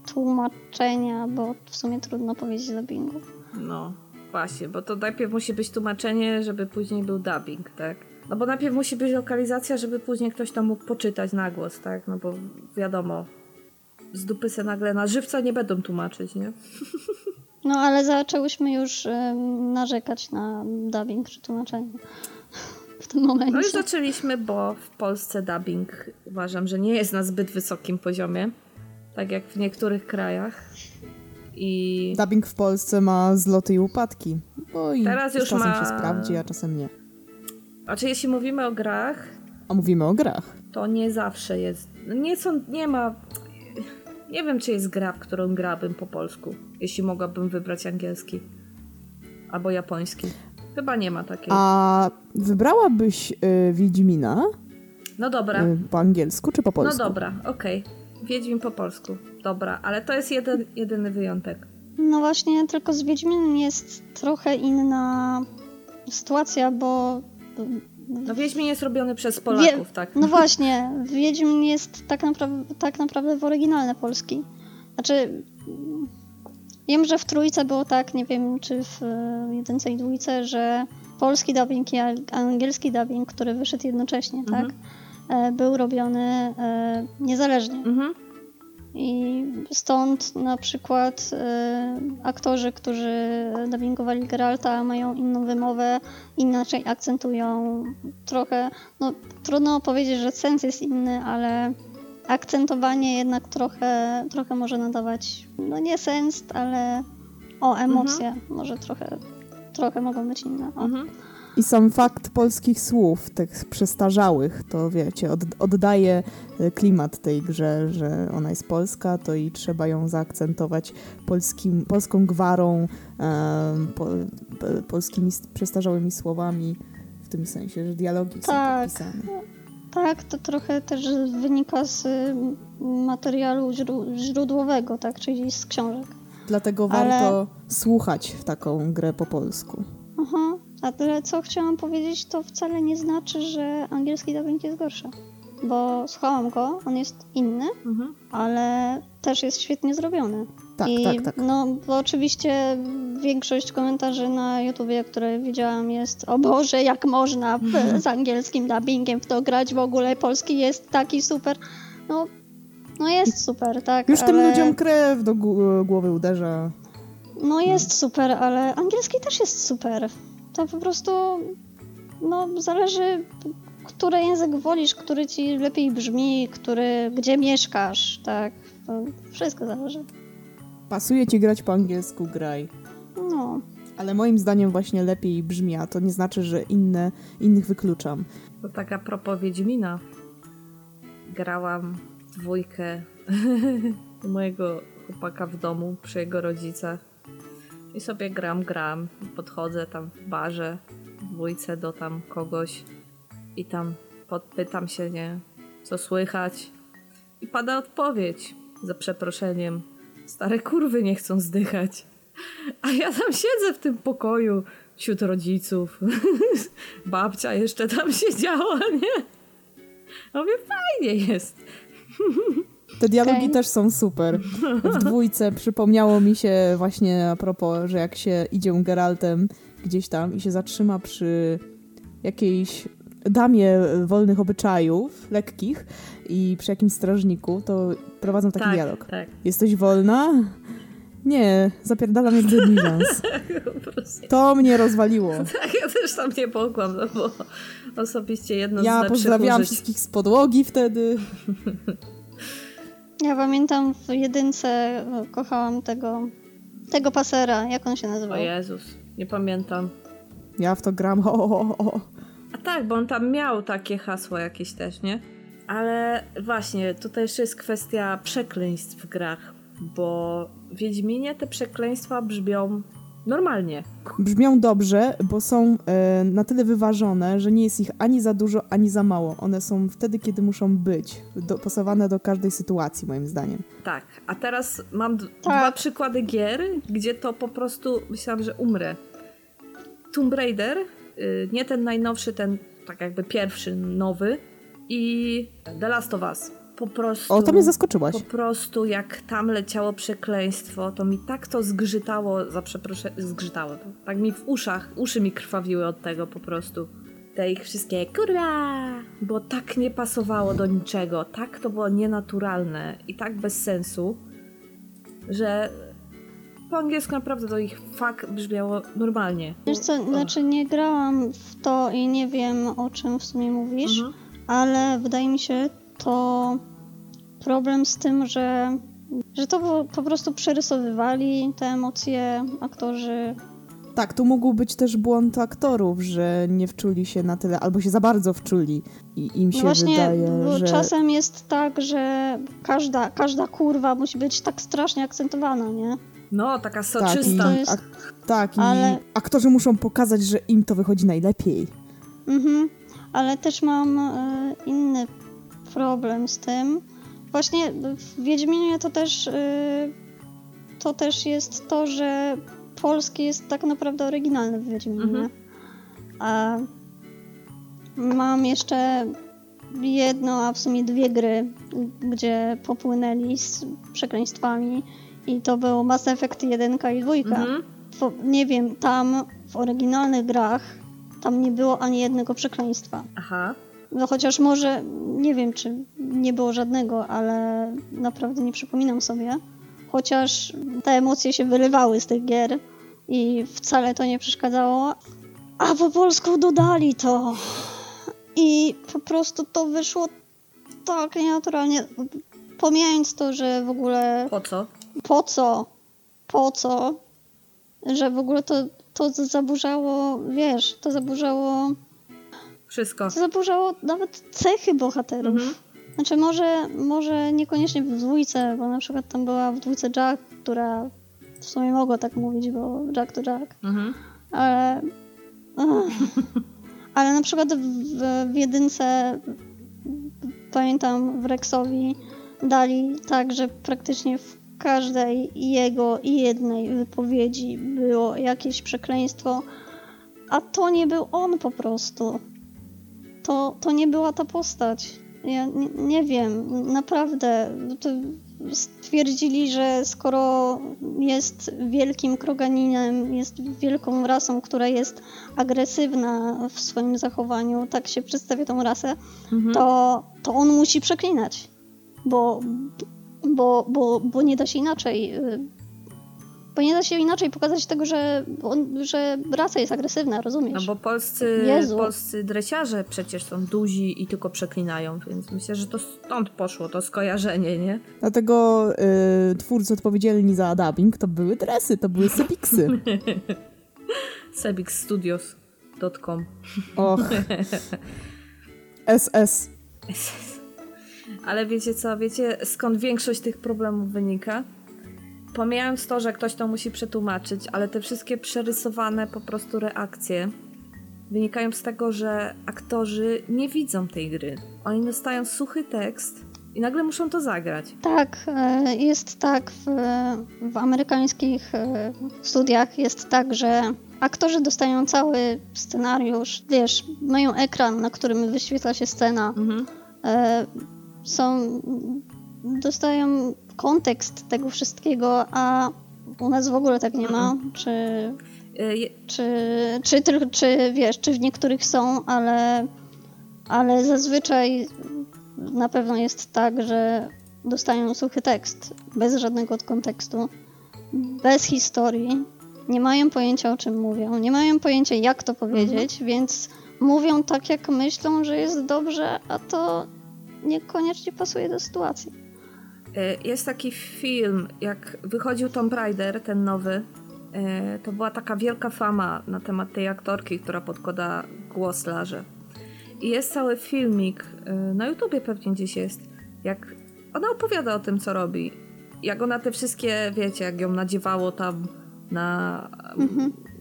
tłumaczenia, bo w sumie trudno powiedzieć dubbingu. No, właśnie, bo to najpierw musi być tłumaczenie, żeby później był dubbing, tak? No bo najpierw musi być lokalizacja, żeby później ktoś to mógł poczytać na głos, tak? No bo wiadomo, z dupy se nagle na żywca nie będą tłumaczyć, nie? No ale zaczęłyśmy już narzekać na dubbing czy tłumaczenie w tym momencie. No już zaczęliśmy, bo w Polsce dubbing uważam, że nie jest na zbyt wysokim poziomie, tak jak w niektórych krajach. I Dubbing w Polsce ma zloty i upadki. Bo i Teraz już czasem ma- się sprawdzi, a czasem nie. znaczy jeśli mówimy o grach, A mówimy o grach. to nie zawsze jest. Nie są, nie ma. Nie wiem, czy jest gra, w którą grałabym po polsku, jeśli mogłabym wybrać angielski albo japoński. Chyba nie ma takiej. A wybrałabyś y, Wiedźmina No dobra. Y, Po angielsku czy po No polsku? dobra, okej. Wiedźmin po polsku. Dobra, ale to jest jeden, jedyny wyjątek. No właśnie, tylko z Wiedźminem jest trochę inna sytuacja, bo No Wiedźmin jest robiony przez Polaków, tak? No właśnie, Wiedźmin jest tak, napra- tak naprawdę w oryginalne polski. Znaczy, wiem, że w trójce było tak, nie wiem czy w e, jedynce i dwójce, że polski dubbing i angielski dubbing, który wyszedł jednocześnie, Mhm. tak, był robiony e, niezależnie. Mhm. I stąd na przykład aktorzy, którzy dubbingowali Geralta, mają inną wymowę, inaczej akcentują trochę. No, trudno powiedzieć, że sens jest inny, ale akcentowanie jednak trochę, trochę może nadawać, no nie sens, ale o emocje. Może trochę, trochę mogą być inne. O. Mhm. I sam fakt polskich słów, tych przestarzałych, to wiecie, od, oddaje y, klimat tej grze, że ona jest polska, to i trzeba ją zaakcentować polskim, polską gwarą, em, po, po, polskimi przestarzałymi słowami, w tym sensie, że dialogi są Tak. Tak to trochę też wynika z y, materiału źró- źródłowego, tak, czyli z książek. Dlatego Ale- warto słuchać w taką grę po polsku. Aha, a tyle co chciałam powiedzieć, to wcale nie znaczy, że angielski dubbing jest gorszy. Bo słuchałam go, on jest inny, Mhm. ale też jest świetnie zrobiony. Tak, I tak, tak. no, bo oczywiście większość komentarzy na YouTubie, które widziałam jest o Boże, jak można w, z angielskim dubbingiem w to grać, w ogóle polski jest taki super. No, no jest super, tak, Już tym ale... ludziom krew do gł- głowy uderza. No jest super, ale angielski też jest super. To po prostu, no zależy, który język wolisz, który ci lepiej brzmi, który, gdzie mieszkasz, tak. To wszystko zależy. Pasuje ci grać po angielsku, graj. No, Ale moim zdaniem właśnie lepiej brzmi, a to nie znaczy, że inne, innych wykluczam. To taka propos Wiedźmina. Grałam w dwójkę mojego chłopaka w domu przy jego rodzicach. I sobie gram, gram. Podchodzę tam w barze, w dwójce do tam kogoś i tam podpytam się, nie, co słychać. I pada odpowiedź, za przeproszeniem. Stare kurwy nie chcą zdychać. A ja tam siedzę w tym pokoju wśród rodziców. Babcia jeszcze tam siedziała, nie? Ja Mówię, fajnie jest. Te dialogi Okej. też są super. W dwójce przypomniało mi się właśnie a propos, że jak się idzie Geraltem gdzieś tam i się zatrzyma przy jakiejś damie wolnych obyczajów, lekkich i przy jakimś strażniku, to prowadzą taki tak, dialog. tak. Jesteś wolna? Nie, zapierdalam jak prostu. To mnie rozwaliło. Tak, ja też tam nie mogłam, no bo osobiście jedno z Ja pozdrawiałam użyć. wszystkich z podłogi wtedy. ja pamiętam w jedynce e, kochałam tego, tego pasera, jak on się O nazywał? Jezus, nie pamiętam. Ja w to gram. O, o, o. A tak, bo on tam miał takie hasło jakieś też, nie? Ale właśnie, tutaj jeszcze jest kwestia przekleństw w grach, bo w Wiedźminie te przekleństwa brzmią normalnie. Brzmią dobrze, bo są e, na tyle wyważone, że nie jest ich ani za dużo, ani za mało. One są wtedy, kiedy muszą być. Dopasowane do każdej sytuacji, moim zdaniem. Tak, a teraz mam d- Tak. dwa przykłady gier, gdzie to po prostu myślałam, że umrę. Tomb Raider, nie ten najnowszy, ten tak jakby pierwszy, nowy i The Last of Us. Po prostu... O, to mnie zaskoczyłaś. Po prostu jak tam leciało przekleństwo, to mi tak to zgrzytało, za przeproszeniem, zgrzytało. Tak mi w uszach, uszy mi krwawiły od tego po prostu. Te ich wszystkie kurwa, bo tak nie pasowało do niczego, tak to było nienaturalne i tak bez sensu, że po angielsku naprawdę to ich fuck brzmiało normalnie. Wiesz co, znaczy nie grałam w to i nie wiem o czym w sumie mówisz. Mhm. ale wydaje mi się to problem z tym, że, że to po, po prostu przerysowywali te emocje aktorzy. Tak, tu mógł być też błąd aktorów, że nie wczuli się na tyle, albo się za bardzo wczuli i im się No właśnie, wydaje, bo że... czasem jest tak, że każda, każda kurwa musi być tak strasznie akcentowana, nie? No, taka Tak, i, soczysta. To jest- ak- tak, i ale- aktorzy muszą pokazać, że im to wychodzi najlepiej. Mhm. Ale też mam e, inny problem z tym. Właśnie w Wiedźminie to też, y, to też jest to, że polski jest tak naprawdę oryginalny w Wiedźminie. Mhm. A mam jeszcze jedno, a w sumie dwie gry, gdzie popłynęli z przekleństwami i to był Mass Effect 1 i 2. Mhm. Nie wiem, tam w oryginalnych grach tam nie było ani jednego przekleństwa. Aha. No chociaż może, nie wiem czy nie było żadnego, ale naprawdę nie przypominam sobie. Chociaż te emocje się wyrywały z tych gier i wcale to nie przeszkadzało. A po polsku dodali to. I po prostu to wyszło tak nienaturalnie. Pomijając to, że w ogóle Po co? Po co, po co, że w ogóle to, to zaburzało, wiesz, to zaburzało, Wszystko. to zaburzało nawet cechy bohaterów. Mhm. Znaczy może, może niekoniecznie w dwójce, bo na przykład tam była w dwójce Jack, która w sumie mogła tak mówić, bo Jack to Jack, Mhm. ale... Ale na przykład w, w jedynce pamiętam w Rexowi dali tak, że praktycznie w każdej jego i jednej wypowiedzi było jakieś przekleństwo, a to nie był on po prostu. To, to nie była ta postać. Ja nie, nie wiem, naprawdę. Stwierdzili, że skoro jest wielkim kroganinem, jest wielką rasą, która jest agresywna w swoim zachowaniu, tak się przedstawia tą rasę, Mhm. to, to on musi przeklinać. Bo, bo, bo, bo nie da się inaczej. y, Bo nie da się inaczej pokazać tego, że, on, że rasa jest agresywna, No rozumiesz? bo polscy, Jezu. polscy dresiarze przecież są duzi i tylko przeklinają, więc myślę, że to stąd poszło to skojarzenie, nie? Dlatego y, twórcy odpowiedzialni za dubbing to były dresy, to były sepiksy. sebixstudios.com Och. SS. Ale wiecie co, wiecie skąd większość tych problemów wynika? Pomijając to, że ktoś to musi przetłumaczyć, ale te wszystkie przerysowane po prostu reakcje wynikają z tego, że aktorzy nie widzą tej gry. Oni dostają suchy tekst i nagle muszą to zagrać. Tak, e, jest tak w, w amerykańskich e, studiach jest tak, że aktorzy dostają cały scenariusz, wiesz, mają ekran, na którym wyświetla się scena, Mhm. E, są, dostają kontekst tego wszystkiego, a u nas w ogóle tak nie ma, czy, Y, je- czy, czy, tylko, czy wiesz, czy w niektórych są, ale, ale zazwyczaj na pewno jest tak, że dostają suchy tekst, bez żadnego kontekstu, bez historii, nie mają pojęcia o czym mówią, nie mają pojęcia jak to powiedzieć, więc mówią tak jak myślą, że jest dobrze, a to niekoniecznie pasuje do sytuacji. Y, Jest taki film, jak wychodził Tomb Raider, ten nowy. y, To była taka wielka fama na temat tej aktorki, która podkłada głos Larze. I jest cały filmik, y, na YouTubie pewnie gdzieś jest, jak ona opowiada o tym, co robi. Jak ona te wszystkie, wiecie, jak ją nadziewało tam na,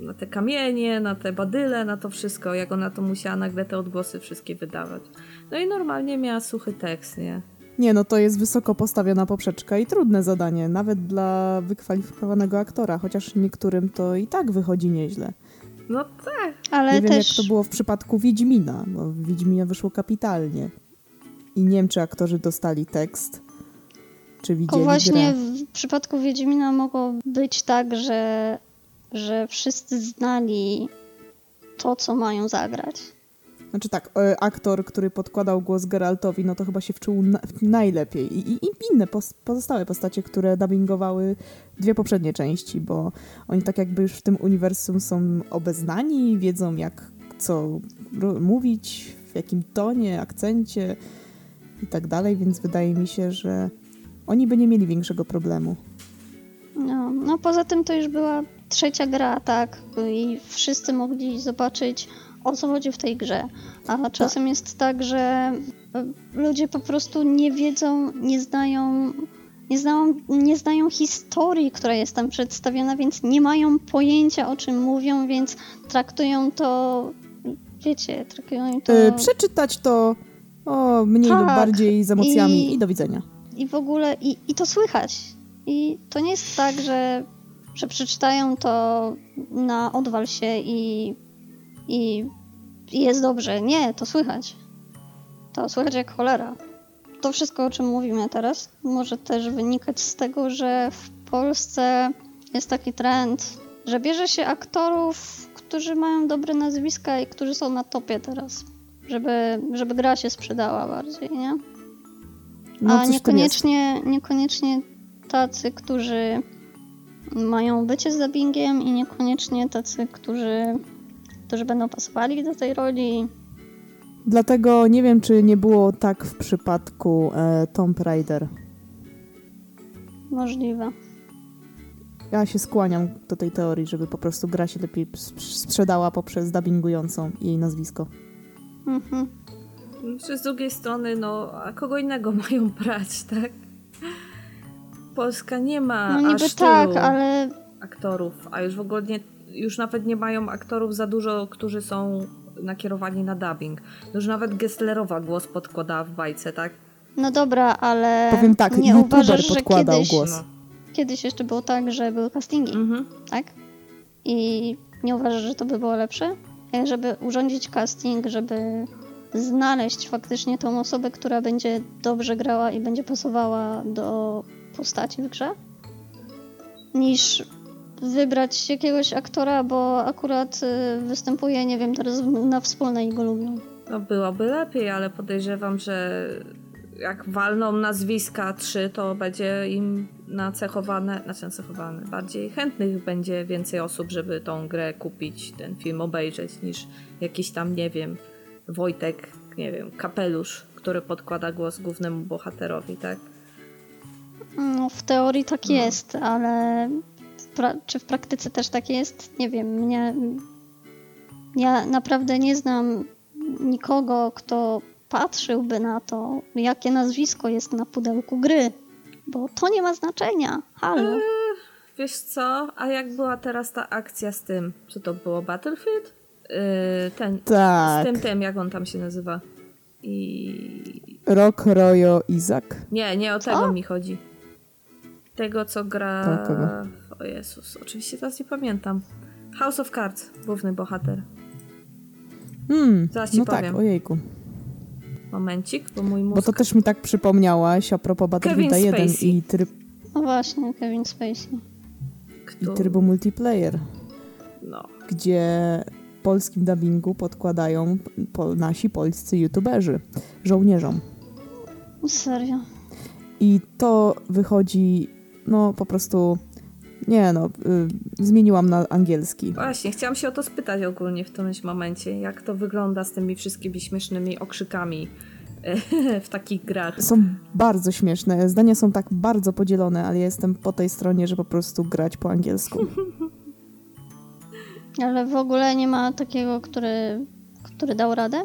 na te kamienie, na te badyle, na to wszystko, jak ona to musiała nagle te odgłosy wszystkie wydawać. No i normalnie miała suchy tekst, nie? Nie, no to jest wysoko postawiona poprzeczka i trudne zadanie, nawet dla wykwalifikowanego aktora, chociaż niektórym to i tak wychodzi nieźle. No tak. Ale nie wiem, też jak to było w przypadku Wiedźmina, bo w Wiedźminie wyszło kapitalnie. I nie wiem, czy aktorzy dostali tekst, czy widzieli właśnie grę. w przypadku Wiedźmina mogło być tak, że, że wszyscy znali to, co mają zagrać. Znaczy tak, e, aktor, który podkładał głos Geraltowi, no to chyba się wczuł na, najlepiej. I, i, inne pozostałe postacie, które dubbingowały dwie poprzednie części, bo oni tak jakby już w tym uniwersum są obeznani, wiedzą jak co mówić, w jakim tonie, akcencie i tak dalej, więc wydaje mi się, że oni by nie mieli większego problemu. No, no poza tym to już była trzecia gra, tak? I wszyscy mogli zobaczyć, o co chodzi w tej grze. A czasem jest tak, że e, ludzie po prostu nie wiedzą, nie znają, nie znają, nie znają historii, która jest tam przedstawiona, więc nie mają pojęcia, o czym mówią, więc traktują to, wiecie, traktują to... E, przeczytać to O, mniej Tak, lub bardziej z emocjami i, i- do widzenia. I w ogóle, i, i to słychać. I to nie jest tak, że, że przeczytają to na odwal się i, i, i jest dobrze. Nie, to słychać. To słychać jak cholera. To wszystko, o czym mówimy teraz, może też wynikać z tego, że w Polsce jest taki trend, że bierze się aktorów, którzy mają dobre nazwiska i którzy są na topie teraz. Żeby, żeby gra się sprzedała bardziej, nie? No, A jest. niekoniecznie, niekoniecznie tacy, którzy mają bycie z dubbingiem i niekoniecznie tacy, którzy, którzy będą pasowali do tej roli. Dlatego nie wiem, czy nie było tak w przypadku e, Tomb Raider. Możliwe. Ja się skłaniam do tej teorii, żeby po prostu gra się lepiej sp- sprzedała poprzez dubbingującą jej nazwisko. Mhm. Z drugiej strony, no, a kogo innego mają brać, tak? Polska nie ma No aż niby tylu tak, ale aktorów, a już w ogóle nie, już nawet nie mają aktorów za dużo, którzy są nakierowani na dubbing. Już nawet Gesslerowa głos podkładała w bajce, tak? no dobra, ale Powiem tak, nie youtuber uważasz, że podkładał kiedyś, głos. No. kiedyś jeszcze było tak, że były castingi, Mhm. tak? I nie uważasz, że to by było lepsze? Jak żeby urządzić casting, żeby znaleźć faktycznie tą osobę, która będzie dobrze grała i będzie pasowała do postaci w grze? Niż wybrać jakiegoś aktora, bo akurat y, występuje, nie wiem, teraz na wspólnej i go lubią. No byłoby lepiej, ale podejrzewam, że jak walną nazwiska trzy, to będzie im nacechowane, znaczy nacechowane, bardziej chętnych będzie więcej osób, żeby tą grę kupić, ten film obejrzeć, niż jakiś tam, nie wiem, Wojtek, nie wiem, kapelusz, który podkłada głos głównemu bohaterowi, tak? No, w teorii tak No. jest, ale czy w praktyce też tak jest? Nie wiem. Mnie, ja naprawdę nie znam nikogo, kto patrzyłby na to, jakie nazwisko jest na pudełku gry, bo to nie ma znaczenia. Halo. Wiesz co, a jak była teraz ta akcja z tym, co to było, Battlefield? Yy, ten, Tak. z tym, tym, jak on tam się nazywa? I Rock, Royo, Izak. Nie, nie o Co? tego mi chodzi. Tego, co gra. To kogo? O Jezus, oczywiście teraz nie pamiętam. House of Cards, główny bohater. Hmm, Zaraz ci no powiem. tak, ojejku. Momencik, bo mój mózg. Bo to też mi tak przypomniałaś a propos Battlefielda Kevin 1 Spacey. i, tryb, No właśnie, Kevin Spacey. i Kto... trybu multiplayer, No. gdzie polskim dubbingu podkładają po, nasi polscy youtuberzy, żołnierzom. Serio. I to wychodzi, no po prostu, nie no, y, zmieniłam na angielski. Właśnie, chciałam się o to spytać ogólnie w którymś momencie, jak to wygląda z tymi wszystkimi śmiesznymi okrzykami w takich grach. Są bardzo śmieszne, zdania są tak bardzo podzielone, ale ja jestem po tej stronie, że po prostu grać po angielsku. Ale w ogóle nie ma takiego, który, który dał radę?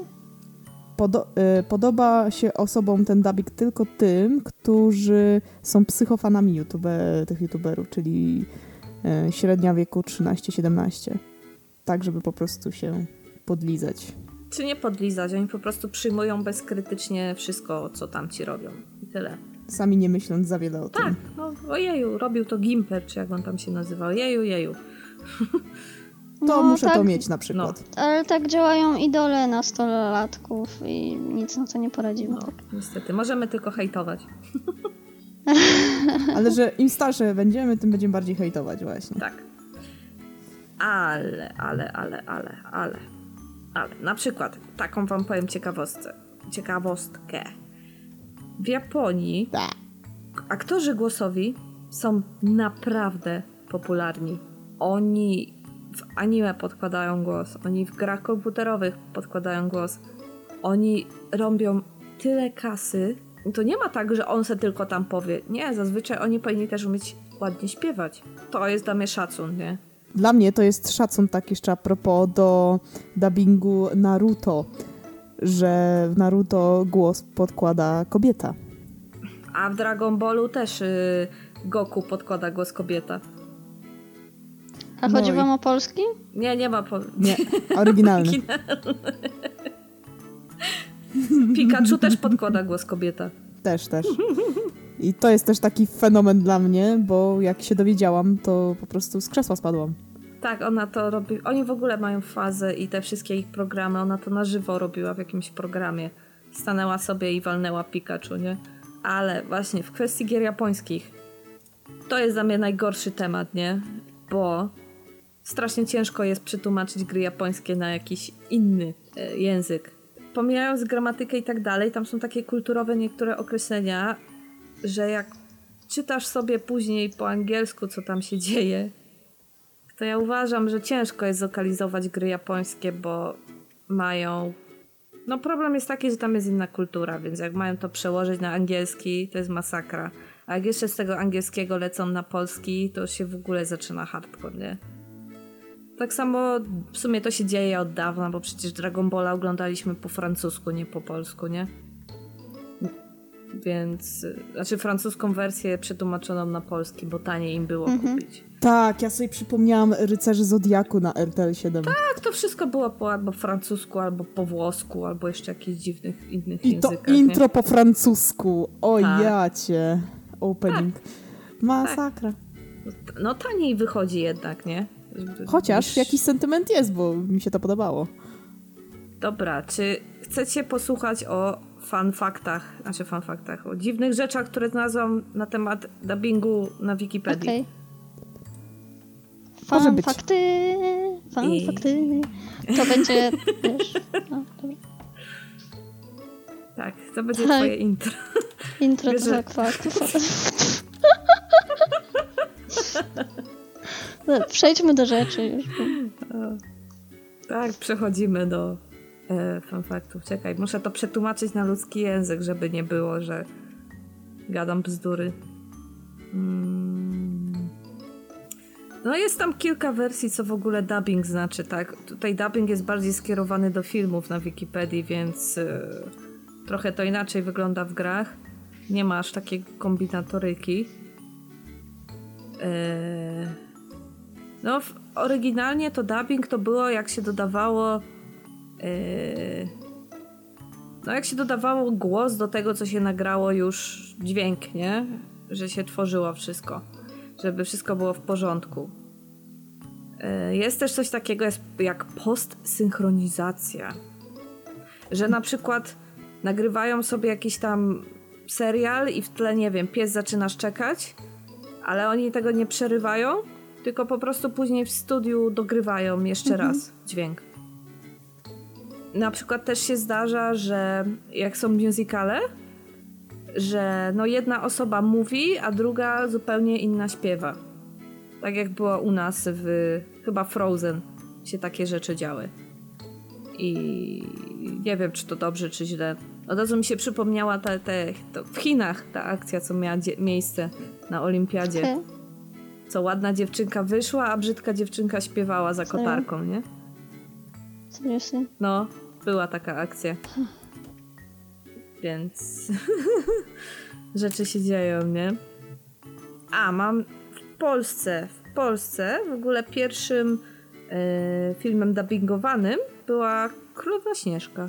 Podo- y, podoba się osobom ten dubbing tylko tym, którzy są psychofanami YouTube, tych youtuberów, czyli y, średnia wieku 13-17. Tak, żeby po prostu się podlizać. Czy nie podlizać, oni po prostu przyjmują bezkrytycznie wszystko, co tam ci robią. I tyle. Sami nie myśląc za wiele o Tak, tym. no ojeju, robił to Gimper, czy jak on tam się nazywał. Jeju, jeju. To No, muszę tak, to mieć na przykład. Ale tak działają idole nastolatków i nic na to nie poradzimy. No, niestety. Możemy tylko hejtować. Ale że im starsze będziemy, tym będziemy bardziej hejtować właśnie. Tak. Ale, ale, ale, ale, ale, ale. Na przykład, taką wam powiem ciekawostkę. Ciekawostkę. W Japonii Tak. aktorzy głosowi są naprawdę popularni. Oni w anime podkładają głos, oni w grach komputerowych podkładają głos. Oni robią tyle kasy. To nie ma tak, że on se tylko tam powie. Nie, zazwyczaj oni powinni też umieć ładnie śpiewać. To jest dla mnie szacun, nie? Dla mnie to jest szacun tak jeszcze a propos do dubbingu Naruto, że w Naruto głos podkłada kobieta. A w Dragon Ballu też y, Goku podkłada głos kobieta. A chodzi No i- wam o polski? Nie, nie ma po... Nie, oryginalny. Pikachu też podkłada głos kobieta. Też, też. I to jest też taki fenomen dla mnie, bo jak się dowiedziałam, to po prostu z krzesła spadłam. Tak, ona to robi. Oni w ogóle mają fazę i te wszystkie ich programy. Ona to na żywo robiła w jakimś programie. Stanęła sobie i walnęła Pikachu, nie? Ale właśnie w kwestii gier japońskich to jest dla mnie najgorszy temat, nie? Bo strasznie ciężko jest przetłumaczyć gry japońskie na jakiś inny e, język. Pomijając gramatykę i tak dalej, tam są takie kulturowe niektóre określenia, że jak czytasz sobie później po angielsku, co tam się dzieje, to ja uważam, że ciężko jest zlokalizować gry japońskie, bo mają. No, problem jest taki, że tam jest inna kultura, więc jak mają to przełożyć na angielski, to jest masakra. A jak jeszcze z tego angielskiego lecą na polski, to się w ogóle zaczyna hardcore, nie? Tak samo w sumie to się dzieje od dawna, bo przecież Dragon Balla oglądaliśmy po francusku, nie po polsku, nie? Więc, znaczy francuską wersję przetłumaczoną na polski, bo taniej im było Mhm. kupić. Tak, ja sobie przypomniałam Rycerzy Zodiaku na RTL 7. Tak, to wszystko było po albo francusku, albo po włosku, albo jeszcze jakichś dziwnych innych I to językach. intro po francusku. O Tak. jacie. Opening. Masakra. Nie? No taniej wychodzi jednak, nie? Chociaż Niż- jakiś sentyment jest, bo mi się to podobało. Dobra, czy chcecie posłuchać o fun faktach, znaczy fun faktach, o dziwnych rzeczach, które znalazłam na temat dubbingu na Wikipedii? Okej. Może Fan być. fakty, fan I- fakty. To będzie, wiesz, no, dobra. Tak, to będzie Tak. twoje intro. Intro Wiesz, to że- tak, fakt. Dobra, Przejdźmy do rzeczy już. Tak, przechodzimy do e, fun faktów. Czekaj, muszę to przetłumaczyć na ludzki język, żeby nie było, że gadam bzdury. Mm. No jest tam kilka wersji, co w ogóle dubbing znaczy, tak? Tutaj dubbing jest bardziej skierowany do filmów na Wikipedii, więc e, trochę to inaczej wygląda w grach. Nie ma aż takiej kombinatoryki. E, no, oryginalnie to dubbing to było jak się dodawało. Yy, no, jak się dodawało głos do tego, co się nagrało, już dźwięk, nie? Że się tworzyło wszystko, żeby wszystko było w porządku. Yy, jest też coś takiego jak postsynchronizacja. Że na przykład nagrywają sobie jakiś tam serial i w tle, nie wiem, pies zaczyna szczekać, ale oni tego nie przerywają, tylko po prostu później w studiu dogrywają jeszcze raz dźwięk. Na przykład też się zdarza, że jak są musicale, że no jedna osoba mówi, a druga zupełnie inna śpiewa. Tak jak było u nas w chyba Frozen się takie rzeczy działy. I nie wiem, czy to dobrze, czy źle. Od razu mi się przypomniała te, w Chinach ta akcja, co miała dzie- miejsce na Olimpiadzie. Co ładna dziewczynka wyszła, a brzydka dziewczynka śpiewała za Serio? kotarką, nie? Seriously. No, była taka akcja. Więc rzeczy się dzieją, nie? A, mam w Polsce, w Polsce w ogóle pierwszym e, filmem dubbingowanym była Królowa Śnieżka.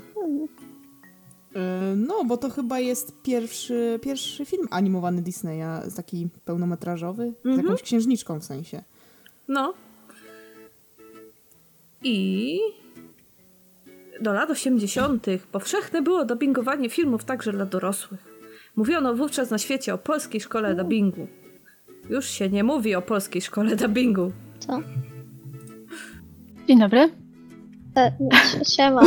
E, No, bo to chyba jest pierwszy, pierwszy film animowany Disneya, taki pełnometrażowy, z Mhm. jakąś księżniczką w sensie. No. I do lat 80. powszechne było dubbingowanie filmów także dla dorosłych. Mówiono wówczas na świecie o polskiej szkole dubbingu. Już się nie mówi o polskiej szkole dubbingu. Co? Dzień dobry. E, siema.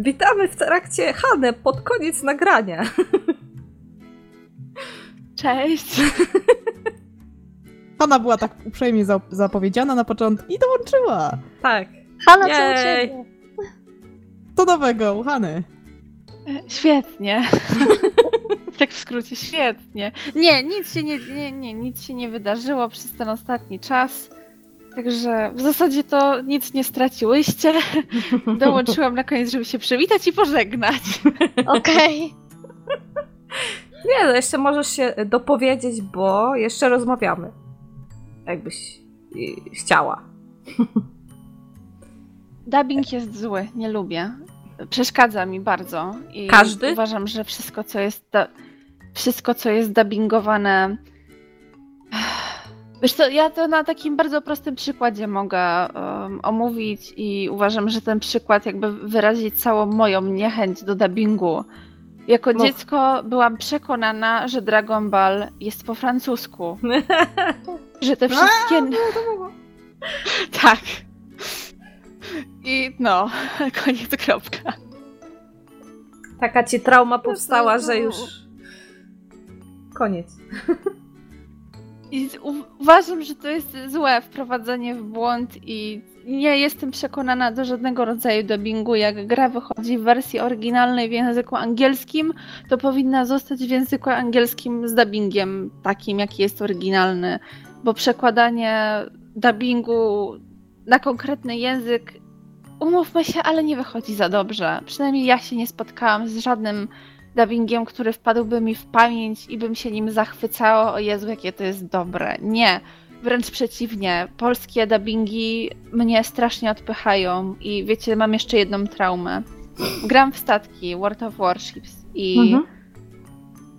Witamy w trakcie Hanę pod koniec nagrania. Cześć. Hanna była tak uprzejmie za- zapowiedziana na początku i dołączyła. Tak. Hanna, co u Jej. ciebie? To nowego, u Hany. E, Świetnie. tak w skrócie, świetnie. Nie, nic się nie, nie, nie, nic się nie wydarzyło przez ten ostatni czas. Także w zasadzie to nic nie straciłyście. Dołączyłam na koniec, żeby się przywitać i pożegnać. Okej. Nie, no jeszcze możesz się dopowiedzieć, bo jeszcze rozmawiamy. Jakbyś y, chciała. Dubbing jest zły, nie lubię. przeszkadza mi bardzo. I Każdy? Uważam, że wszystko, co jest, wszystko, co jest dubbingowane. Wiesz co, ja to na takim bardzo prostym przykładzie mogę um, omówić i uważam, że ten przykład jakby wyrazi całą moją niechęć do dubbingu. Jako Mów. dziecko byłam przekonana, że Dragon Ball jest po francusku. Że te wszystkie... tak. I no, koniec, kropka. Taka ci trauma powstała, że już... Koniec. I uważam, że to jest złe wprowadzenie w błąd i nie jestem przekonana do żadnego rodzaju dubbingu. Jak gra wychodzi w wersji oryginalnej w języku angielskim, to powinna zostać w języku angielskim z dubbingiem takim, jaki jest oryginalny. Bo przekładanie dubbingu na konkretny język, umówmy się, ale nie wychodzi za dobrze. Przynajmniej ja się nie spotkałam z żadnym dubbingiem, który wpadłby mi w pamięć i bym się nim zachwycała. O Jezu, jakie to jest dobre. Nie. Wręcz przeciwnie. Polskie dubbingi mnie strasznie odpychają i wiecie, mam jeszcze jedną traumę. Gram w statki World of Warships i Mhm.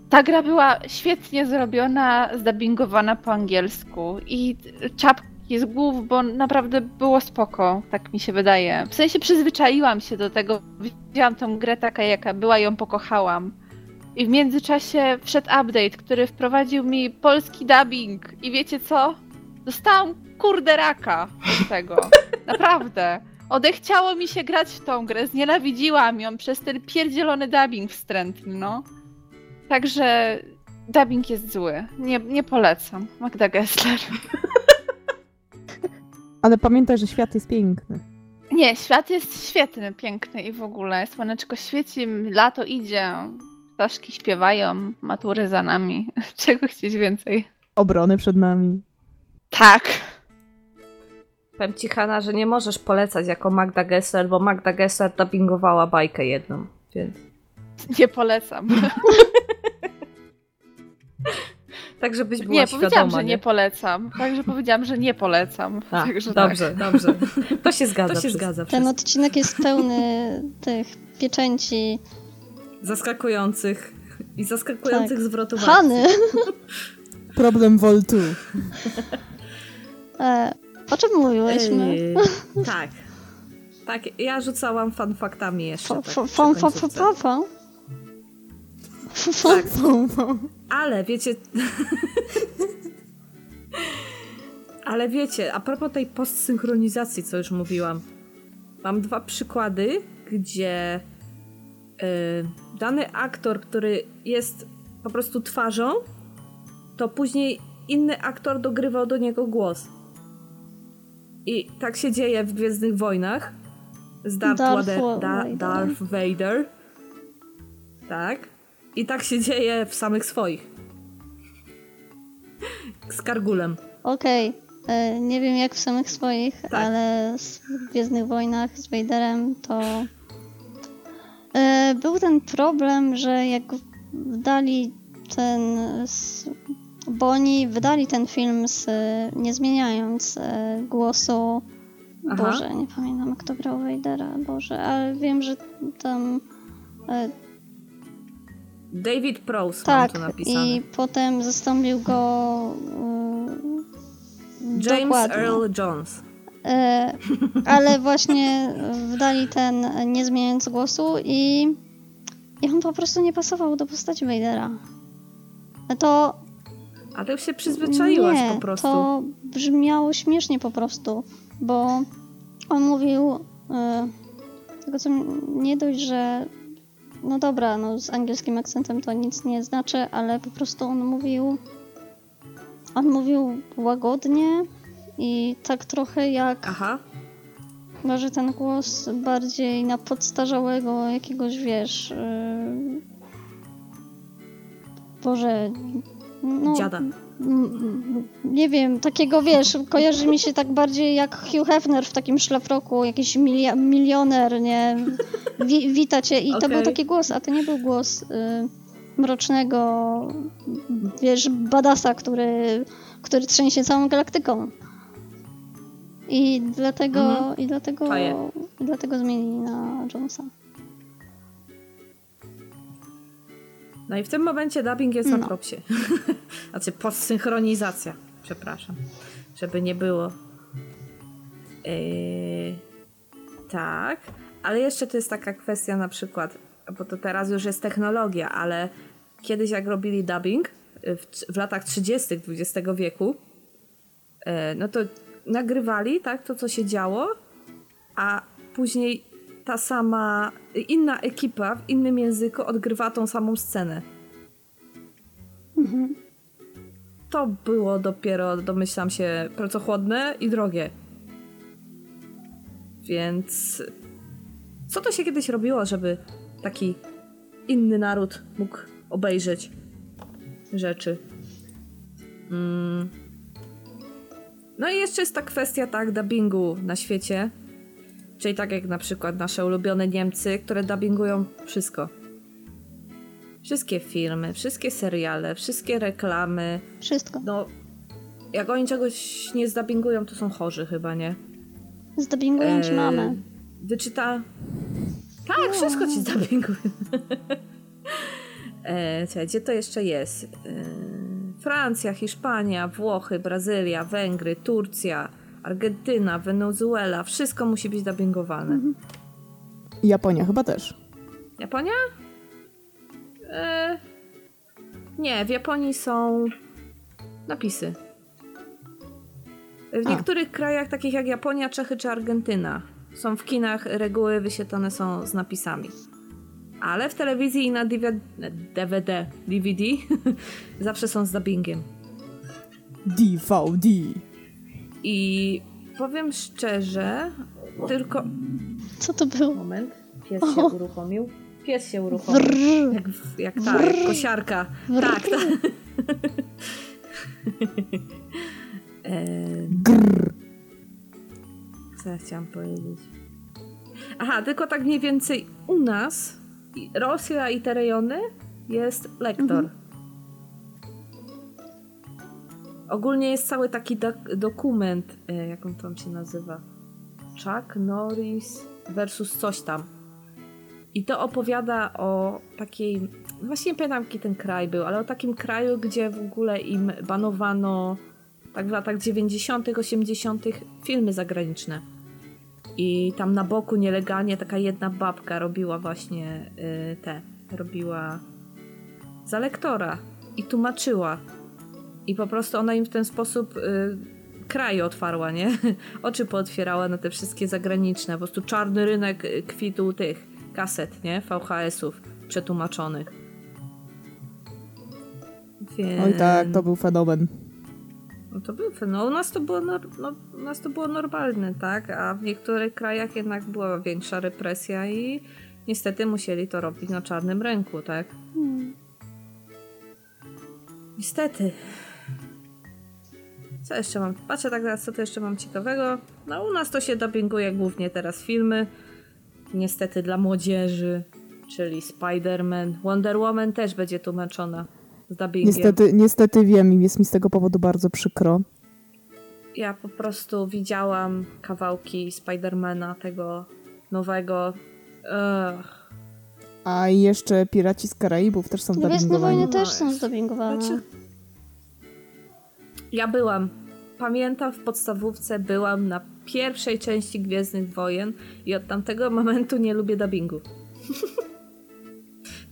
ta gra była świetnie zrobiona, zdubbingowana po angielsku i czapki z głów, bo naprawdę było spoko, tak mi się wydaje. W sensie przyzwyczaiłam się do tego, widziałam tą grę taka jaka była, ją pokochałam. I w międzyczasie wszedł update, który wprowadził mi polski dubbing i wiecie co? Dostałam kurde raka z tego. Naprawdę. Odechciało mi się grać w tą grę, znienawidziłam ją przez ten pierdzielony dubbing wstrętny, no. Także dubbing jest zły. Nie, nie polecam. Magda Gessler. Ale pamiętaj, że świat jest piękny. Nie, świat jest świetny, piękny i w ogóle. Słoneczko świeci, lato idzie, ptaszki śpiewają, matury za nami. Czego chcieć więcej? Obrony przed nami. Tak. Powiem ci, Hanna, że nie możesz polecać jako Magda Gessler, bo Magda Gessler dubbingowała bajkę jedną, więc... Nie polecam. Tak, żebyś była Nie, świadoma, powiedziałam, że nie polecam. Także powiedziałam, że nie polecam. A, Także dobrze, dobrze. To się zgadza. To się wszystko. zgadza. Ten odcinek jest pełny tych pieczęci. Zaskakujących i zaskakujących Tak. zwrotów. Hany! Problem Voltu. E, o czym mówiłyśmy? Yy, tak. Tak, ja rzucałam fanfaktami jeszcze. Tak, fa- fa- końcówce. fa- fa- Tak. Ale wiecie... ale wiecie, a propos tej postsynchronizacji, co już mówiłam, mam dwa przykłady, gdzie yy, dany aktor, który jest po prostu twarzą, to później inny aktor dogrywał do niego głos. I tak się dzieje w Gwiezdnych Wojnach z Darth, Darth Vader. Darth Vader. Tak. I tak się dzieje w samych swoich. Z Kargulem. Okej. E, Nie wiem jak w samych swoich, Tak. ale z- w Gwiezdnych Wojnach z Vaderem to e, był ten problem, że jak wdali ten s- bo oni wydali ten film z, nie zmieniając e, głosu Aha. Boże, nie pamiętam kto grał Vadera, Boże, ale wiem, że tam e, David Prowse tak mam tu napisane. i potem zastąpił go e, James dokładnie. Earl Jones. E, ale właśnie wdali ten nie zmieniając głosu i, i on po prostu nie pasował do postaci Vadera. To Ale już się przyzwyczaiłaś nie, po prostu. to brzmiało śmiesznie po prostu, bo on mówił e, tego co nie dość, że no dobra, no z angielskim akcentem to nic nie znaczy, ale po prostu on mówił on mówił łagodnie i tak trochę jak Aha. Może ten głos bardziej na podstarzałego jakiegoś, wiesz... Yy... Boże... No, Dziada. Nie wiem, takiego, wiesz, kojarzy mi się tak bardziej jak Hugh Hefner w takim szlafroku, jakiś milia- milioner, nie? Wi- wita cię i to Okej. był taki głos, a to nie był głos y, mrocznego, wiesz, badasa, który, który trzęsie całą galaktyką. I dlatego, Mhm. i dlatego, i dlatego zmienili na Jonesa. No i w tym momencie dubbing jest na No. propsie. znaczy postsynchronizacja, przepraszam. Żeby nie było. Yy, tak, ale jeszcze to jest taka kwestia na przykład, bo to teraz już jest technologia, ale kiedyś jak robili dubbing y, w, w latach 30. XX wieku, yy, no to nagrywali tak to, co się działo, a później ta sama, inna ekipa w innym języku odgrywa tą samą scenę. To było dopiero, domyślam się, pracochłodne i drogie. Więc co to się kiedyś robiło, żeby taki inny naród mógł obejrzeć rzeczy? Mm. No i jeszcze jest ta kwestia tak dubbingu na świecie. Czyli tak jak na przykład nasze ulubione Niemcy, które dubbingują wszystko. Wszystkie filmy, wszystkie seriale, wszystkie reklamy. Wszystko. No, jak oni czegoś nie zdubbingują, to są chorzy chyba, nie? Zdubbingują ci Eee, mamę. Wyczyta... Tak, wszystko ci zdubbingują. e, czekaj, gdzie to jeszcze jest? E, Francja, Hiszpania, Włochy, Brazylia, Węgry, Turcja, Argentyna, Wenezuela. Wszystko musi być dubbingowane. Japonia chyba też. Japonia? E, nie, w Japonii są napisy. W A. niektórych krajach, takich jak Japonia, Czechy czy Argentyna, są w kinach reguły wyświetlone są z napisami. Ale w telewizji i na DVD, DVD, DVD zawsze są z dubbingiem. DVD. I powiem szczerze, tylko. Co to było? Moment, pies się uruchomił. Pies się uruchomił. Wrr. Jak, jak ta, jak kosiarka. Tak, tak. Eee, Grrr. co ja chciałam powiedzieć? Aha, tylko tak mniej więcej u nas Rosja i te rejony jest lektor. Ogólnie jest cały taki dok- dokument, e, jak on tam się nazywa? Chuck Norris versus coś tam. I to opowiada o takiej, właśnie nie pamiętam jaki ten kraj był, ale o takim kraju, gdzie w ogóle im banowano tak w latach 90., 80. filmy zagraniczne. I tam na boku nielegalnie taka jedna babka robiła właśnie y, te, robiła za lektora i tłumaczyła. I po prostu ona im w ten sposób y, kraj otwarła, nie? Oczy pootwierała na te wszystkie zagraniczne. Po prostu czarny rynek y, kwitł tych kaset, nie? VHS-ów przetłumaczonych. Więc... Oj tak, to był fenomen. No to był no u nas to było no, u nas to było normalne, tak? A w niektórych krajach jednak była większa represja i niestety musieli to robić na czarnym rynku, tak? Hmm. Niestety. Co jeszcze mam? Patrzę tak teraz, co tu jeszcze mam ciekawego. No u nas to się dubbinguje głównie teraz filmy. Niestety dla młodzieży, czyli Spider-Man. Wonder Woman też będzie tłumaczona z dubbingiem. Niestety, niestety wiem i jest mi z tego powodu bardzo przykro. ja po prostu widziałam kawałki Spidermana tego nowego. Ugh. A jeszcze Piraci z Karaibów też są Gwiezdne dubbingowani. wojny No też jest. są zdubbingowane. Znaczy, ja byłam. Pamiętam w podstawówce byłam na pierwszej części Gwiezdnych Wojen i od tamtego momentu nie lubię dubbingu.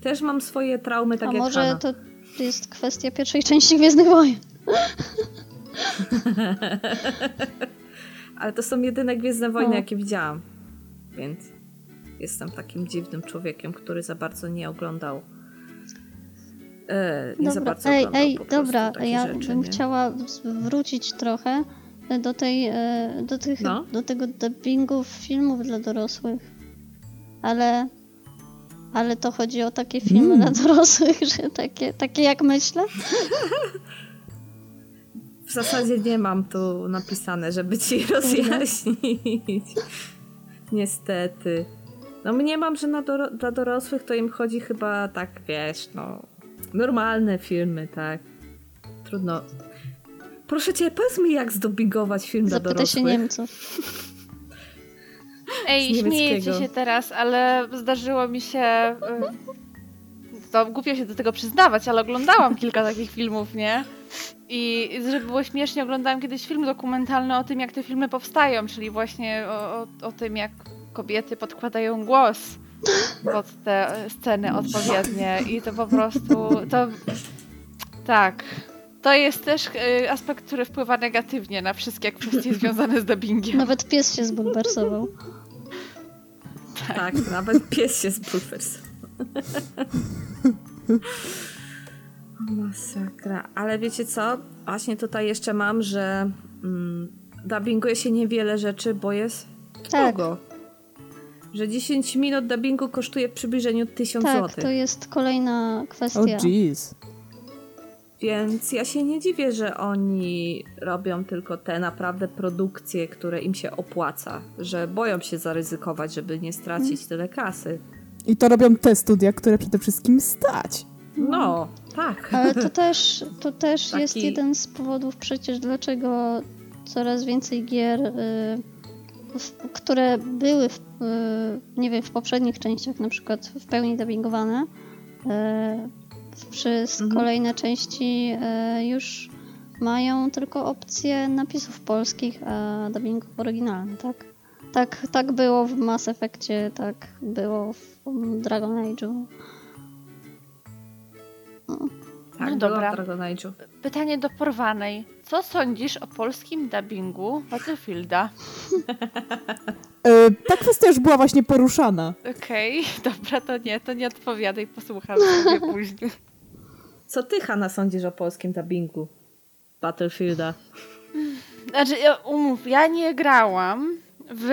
Też mam swoje traumy, tak A jak może Hanna. to jest kwestia pierwszej części Gwiezdnych Wojen? Ale to są jedyne Gwiezdne Wojny, O. jakie widziałam. Więc jestem takim dziwnym człowiekiem, który za bardzo nie oglądał. E, nie za Dobra, bardzo ej, ej, dobra, takie ja rzeczy, bym nie? chciała wrócić trochę do tej, e, do tych, No. do tego dubbingu filmów dla dorosłych. Ale, ale to chodzi o takie filmy Mm. dla dorosłych, że takie, takie jak myślę? W zasadzie nie mam tu napisane, żeby ci rozjaśnić. Niestety. No mnie mam, że na doro- dla dorosłych to im chodzi chyba tak, wiesz, no normalne filmy, tak. Trudno. Proszę cię, powiedz mi jak zdubbingować film dla Zapytaj się dorosłych. Niemców. Ej, śmiejecie się teraz, ale zdarzyło mi się. y, to głupio się do tego przyznawać, ale oglądałam kilka takich filmów, nie? I żeby było śmiesznie, oglądałam kiedyś film dokumentalny o tym, jak te filmy powstają, czyli właśnie o, o, o tym, jak kobiety podkładają głos pod te sceny odpowiednie i to po prostu to tak. To jest też y, aspekt, który wpływa negatywnie na wszystkie kwestie związane z dubbingiem. Nawet pies się zbulwersował. Tak, nawet pies się zbulwersował. Masakra. Ale wiecie co? Właśnie tutaj jeszcze mam, że mm, dubbinguje się niewiele rzeczy, bo jest Tak. długo. Że 10 minut dubbingu kosztuje w przybliżeniu 1000 Tak, zł. to jest kolejna kwestia. jeez. Więc ja się nie dziwię, że oni robią tylko te naprawdę produkcje, które im się opłaca. Że boją się zaryzykować, żeby nie stracić tyle kasy. I to robią te studia, które przede wszystkim stać. No, tak. Ale to też, to też Taki- jest jeden z powodów przecież, dlaczego coraz więcej gier, y, które były, w, y, nie wiem, w poprzednich częściach na przykład w pełni dubbingowane, y, przez Mhm. kolejne części y, już mają tylko opcję napisów polskich, a dubbingów oryginalny, tak? Tak, tak było w Mass Effectie, tak było w Dragon Age'u. Tak, No dobra. Pytanie do porwanej. Co sądzisz o polskim dubbingu Battlefielda? E, ta kwestia już była właśnie poruszana. Okej, dobra, to nie, to nie odpowiadaj, posłucham sobie później. Co ty, Hanna, sądzisz o polskim dubbingu Battlefielda? Znaczy, ja- umów, ja nie grałam w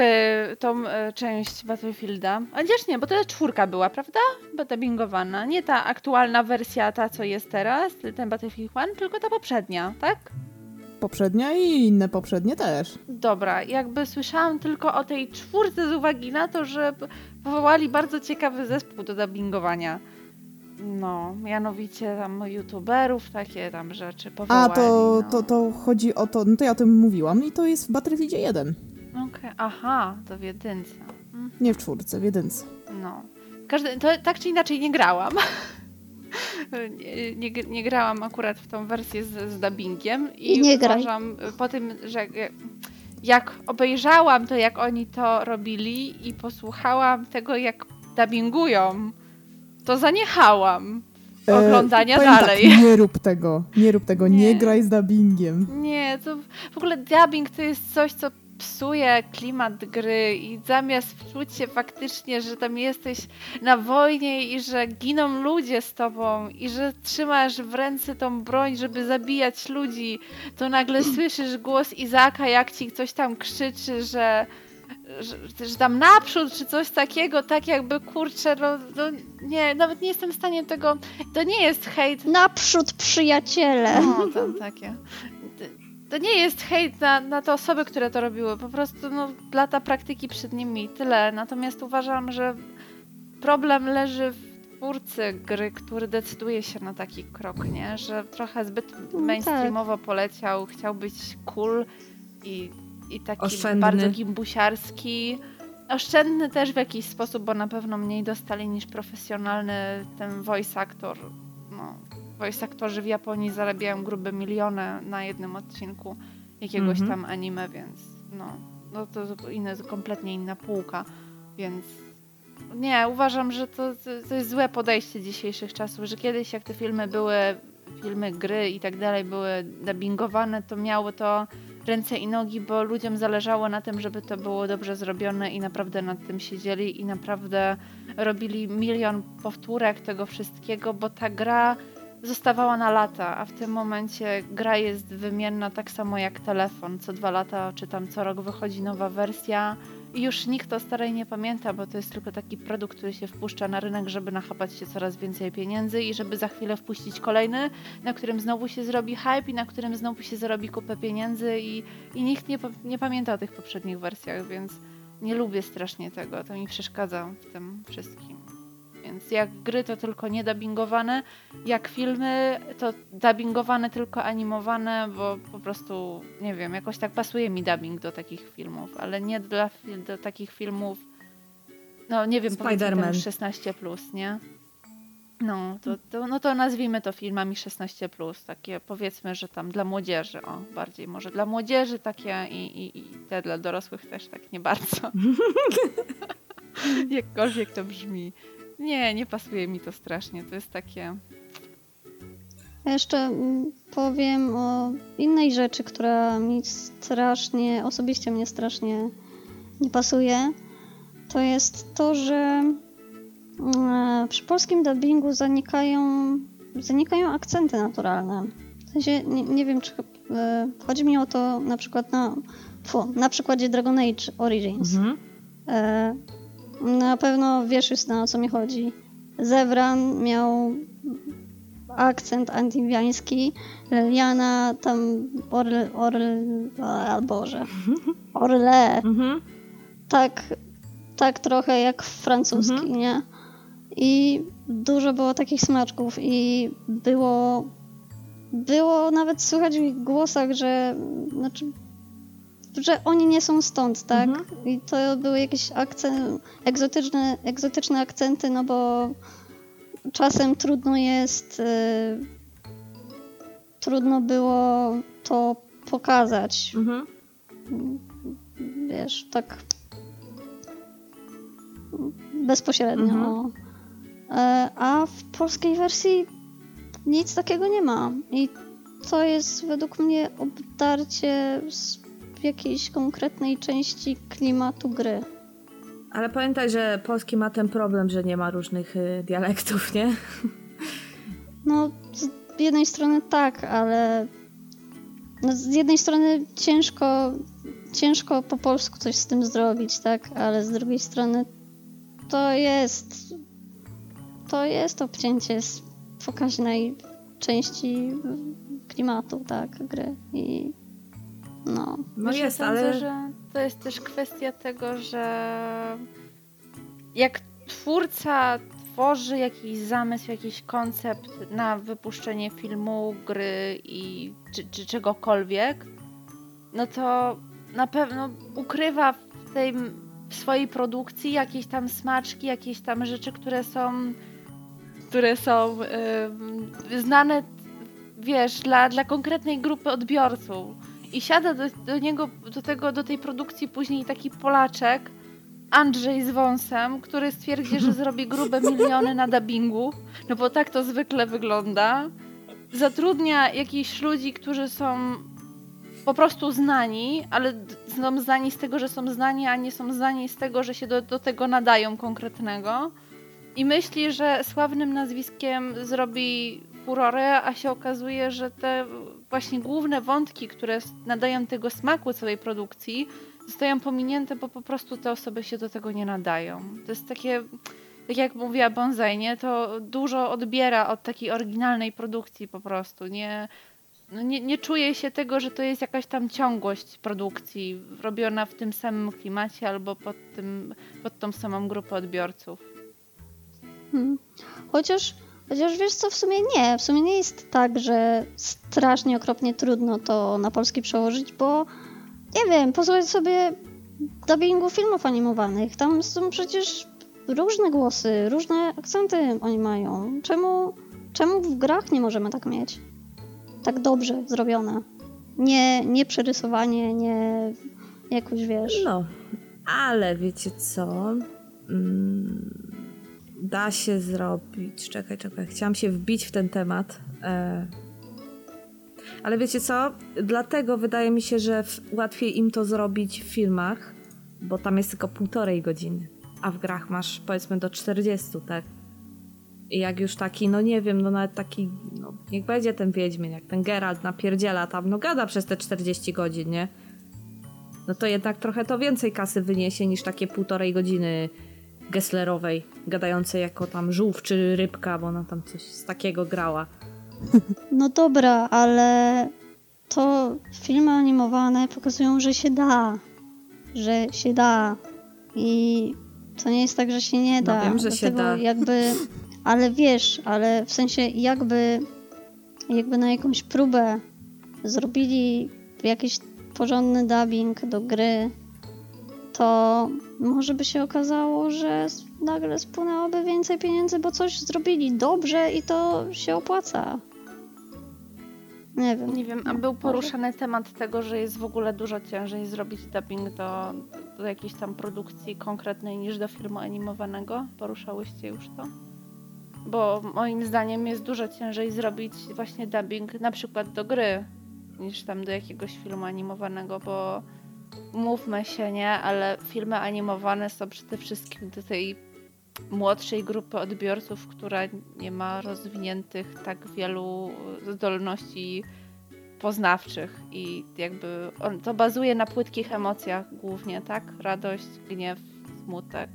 tą e, część Battlefielda. A Chociaż nie, bo to czwórka była, prawda? Dubbingowana. Nie ta aktualna wersja, ta co jest teraz, ten Battlefield 1, tylko ta poprzednia, tak? Poprzednia i inne poprzednie też. Dobra, jakby słyszałam tylko o tej czwórce z uwagi na to, że powołali bardzo ciekawy zespół do dubbingowania. No, mianowicie tam youtuberów, takie tam rzeczy powołali. A to, no. to, to chodzi o to, no to ja o tym mówiłam i to jest w Battlefieldzie 1. Okej, aha, to w jedynce. Mm, Nie w czwórce, w jedynce. No. Każdy, to tak czy inaczej nie grałam. nie, nie, nie grałam akurat w tą wersję z, z dubbingiem i, I nie graj. uważam y, po tym, że jak- jak obejrzałam to, jak oni to robili i posłuchałam tego, jak dubbingują, to zaniechałam E, oglądania powiem dalej. Tak, nie rób tego, nie rób tego, nie, Nie. graj z dubbingiem. Nie, to w ogóle dubbing to jest coś, co psuje klimat gry i zamiast wczuć się faktycznie, że tam jesteś na wojnie i że giną ludzie z tobą i że trzymasz w ręce tą broń, żeby zabijać ludzi, to nagle słyszysz głos Izaka, jak ci coś tam krzyczy, że że, że tam naprzód, czy coś takiego, tak jakby kurczę, no, no nie, nawet nie jestem w stanie tego, to nie jest hejt Naprzód, przyjaciele! o, tam takie. To- nie jest hejt na, na te osoby, które to robiły. Po prostu no, lata praktyki przed nimi i tyle. Natomiast uważam, że problem leży w twórcy gry, który decyduje się na taki krok, nie? Że trochę zbyt No mainstreamowo poleciał, chciał być cool i, i taki Oszczędny. bardzo gimbusiarski. Oszczędny też w jakiś sposób, bo na pewno mniej dostali niż profesjonalny ten voice actor. No, voice aktorzy w Japonii zarabiają grube miliony na jednym odcinku jakiegoś Mhm. tam anime, więc no, no to inne, kompletnie inna półka, więc nie, uważam, że to, to, to jest złe podejście dzisiejszych czasów, że kiedyś jak te filmy były, filmy, gry i tak dalej były dubbingowane, to miało to ręce i nogi, bo ludziom zależało na tym, żeby to było dobrze zrobione i naprawdę nad tym siedzieli i naprawdę robili milion powtórek tego wszystkiego, bo ta gra zostawała na lata, a w tym momencie gra jest wymienna tak samo jak telefon. Co dwa lata czy tam co rok wychodzi nowa wersja i już nikt o starej nie pamięta, bo to jest tylko taki produkt, który się wpuszcza na rynek, żeby nachapać się coraz więcej pieniędzy i żeby za chwilę wpuścić kolejny, na którym znowu się zrobi hype i na którym znowu się zarobi kupę pieniędzy i, i nikt nie, nie pamięta o tych poprzednich wersjach, więc nie lubię strasznie tego, to mi przeszkadza w tym wszystkim. Więc jak gry to tylko nie dubbingowane, jak filmy to dubbingowane tylko animowane, bo po prostu nie wiem, jakoś tak pasuje mi dubbing do takich filmów, ale nie dla, do takich filmów no nie wiem, powiedzmy Spider-Man. tam 16 plus, nie? No to, to, no to nazwijmy to filmami 16, takie powiedzmy, że tam dla młodzieży, o bardziej może dla młodzieży takie i, i, i te dla dorosłych też tak nie bardzo. Jakkolwiek to brzmi. Nie, nie pasuje mi to strasznie. To jest takie. Ja jeszcze mm, powiem o innej rzeczy, która mi strasznie, osobiście mnie strasznie nie pasuje. To jest to, że mm, przy polskim dubbingu zanikają, zanikają akcenty naturalne. W sensie, nie, nie wiem, czy e, chodzi mi o to na przykład na, fu, na przykładzie Dragon Age Origins. Mhm. E, na pewno wiesz już na co mi chodzi. Zewran miał akcent antywiański, Liliana tam orle, orle, a Boże, orle, Mhm. tak, tak trochę jak francuski, Mhm. nie? I dużo było takich smaczków i było było nawet słychać w ich głosach, że znaczy, że oni nie są stąd, tak? Mhm. I to były jakieś akcent, egzotyczne, egzotyczne akcenty, no bo czasem trudno jest y, trudno było to pokazać, Mhm. wiesz, tak bezpośrednio. Mhm. E, A w polskiej wersji nic takiego nie ma. I to jest według mnie obdarcie z jakiejś konkretnej części klimatu gry. Ale pamiętaj, że polski ma ten problem, że nie ma różnych y, dialektów, nie? No, z jednej strony tak, ale no, z jednej strony ciężko, ciężko po polsku coś z tym zrobić, tak, ale z drugiej strony to jest to jest obcięcie z pokaźnej części klimatu, tak, gry i no. No jest, sądzę, ale... że to jest też kwestia tego, że jak twórca tworzy jakiś zamysł, jakiś koncept na wypuszczenie filmu, gry i czy, czy czegokolwiek, no to na pewno ukrywa w tej w swojej produkcji jakieś tam smaczki, jakieś tam rzeczy, które są które są ym, znane wiesz, dla, dla konkretnej grupy odbiorców. I siada do, do niego, do tego, do tej produkcji później taki Polaczek, Andrzej z wąsem, który stwierdzi, że zrobi grube miliony na dubbingu, no bo tak to zwykle wygląda. Zatrudnia jakichś ludzi, którzy są po prostu znani, ale są znani z tego, że są znani, a nie są znani z tego, że się do, do tego nadają konkretnego. I myśli, że sławnym nazwiskiem zrobi furorę, a się okazuje, że te właśnie główne wątki, które nadają tego smaku całej produkcji, zostają pominięte, bo po prostu te osoby się do tego nie nadają. To jest takie, tak jak mówiła Bonsai, nie? To dużo odbiera od takiej oryginalnej produkcji po prostu. Nie, no nie, nie czuje się tego, że to jest jakaś tam ciągłość produkcji robiona w tym samym klimacie albo pod, tym, pod tą samą grupę odbiorców. Hmm. Chociaż, chociaż wiesz co, w sumie nie. W sumie nie jest tak, że strasznie okropnie trudno to na polski przełożyć, bo nie wiem, posłuchaj sobie dubbingu filmów animowanych. Tam są przecież różne głosy, różne akcenty oni mają. Czemu, czemu w grach nie możemy tak mieć? Tak dobrze zrobione. Nie, nie przerysowanie, nie jakoś wiesz. No, ale wiecie co? Mm, da się zrobić. Czekaj, czekaj. Chciałam się wbić w ten temat. E... Ale wiecie co? Dlatego wydaje mi się, że łatwiej im to zrobić w filmach, bo tam jest tylko półtorej godziny, a w grach masz powiedzmy do 40, tak? I jak już taki, no nie wiem, no nawet taki, no niech będzie ten Wiedźmin, jak ten Geralt napierdziela tam, no gada przez te 40 godzin, nie? no to jednak trochę to więcej kasy wyniesie niż takie półtorej godziny Gesslerowej, gadającej jako tam żółw czy rybka, bo ona tam coś z takiego grała. No dobra, ale to filmy animowane pokazują, że się da. Że się da. I to nie jest tak, że się nie No da. wiem, że się Dlatego da. jakby. Ale wiesz, ale w sensie jakby jakby na jakąś próbę zrobili jakiś porządny dubbing do gry, to może by się okazało, że nagle spłynęłoby więcej pieniędzy, bo coś zrobili dobrze i to się opłaca. Nie wiem. Nie wiem, a był poruszany temat tego, że jest w ogóle dużo ciężej zrobić dubbing do, do jakiejś tam produkcji konkretnej niż do filmu animowanego? Poruszałyście już to? Bo moim zdaniem jest dużo ciężej zrobić właśnie dubbing na przykład do gry niż tam do jakiegoś filmu animowanego, bo mówmy się, nie, ale filmy animowane są przede wszystkim do tej młodszej grupy odbiorców, która nie ma rozwiniętych tak wielu zdolności poznawczych i jakby on, to bazuje na płytkich emocjach głównie, tak? Radość, gniew, smutek.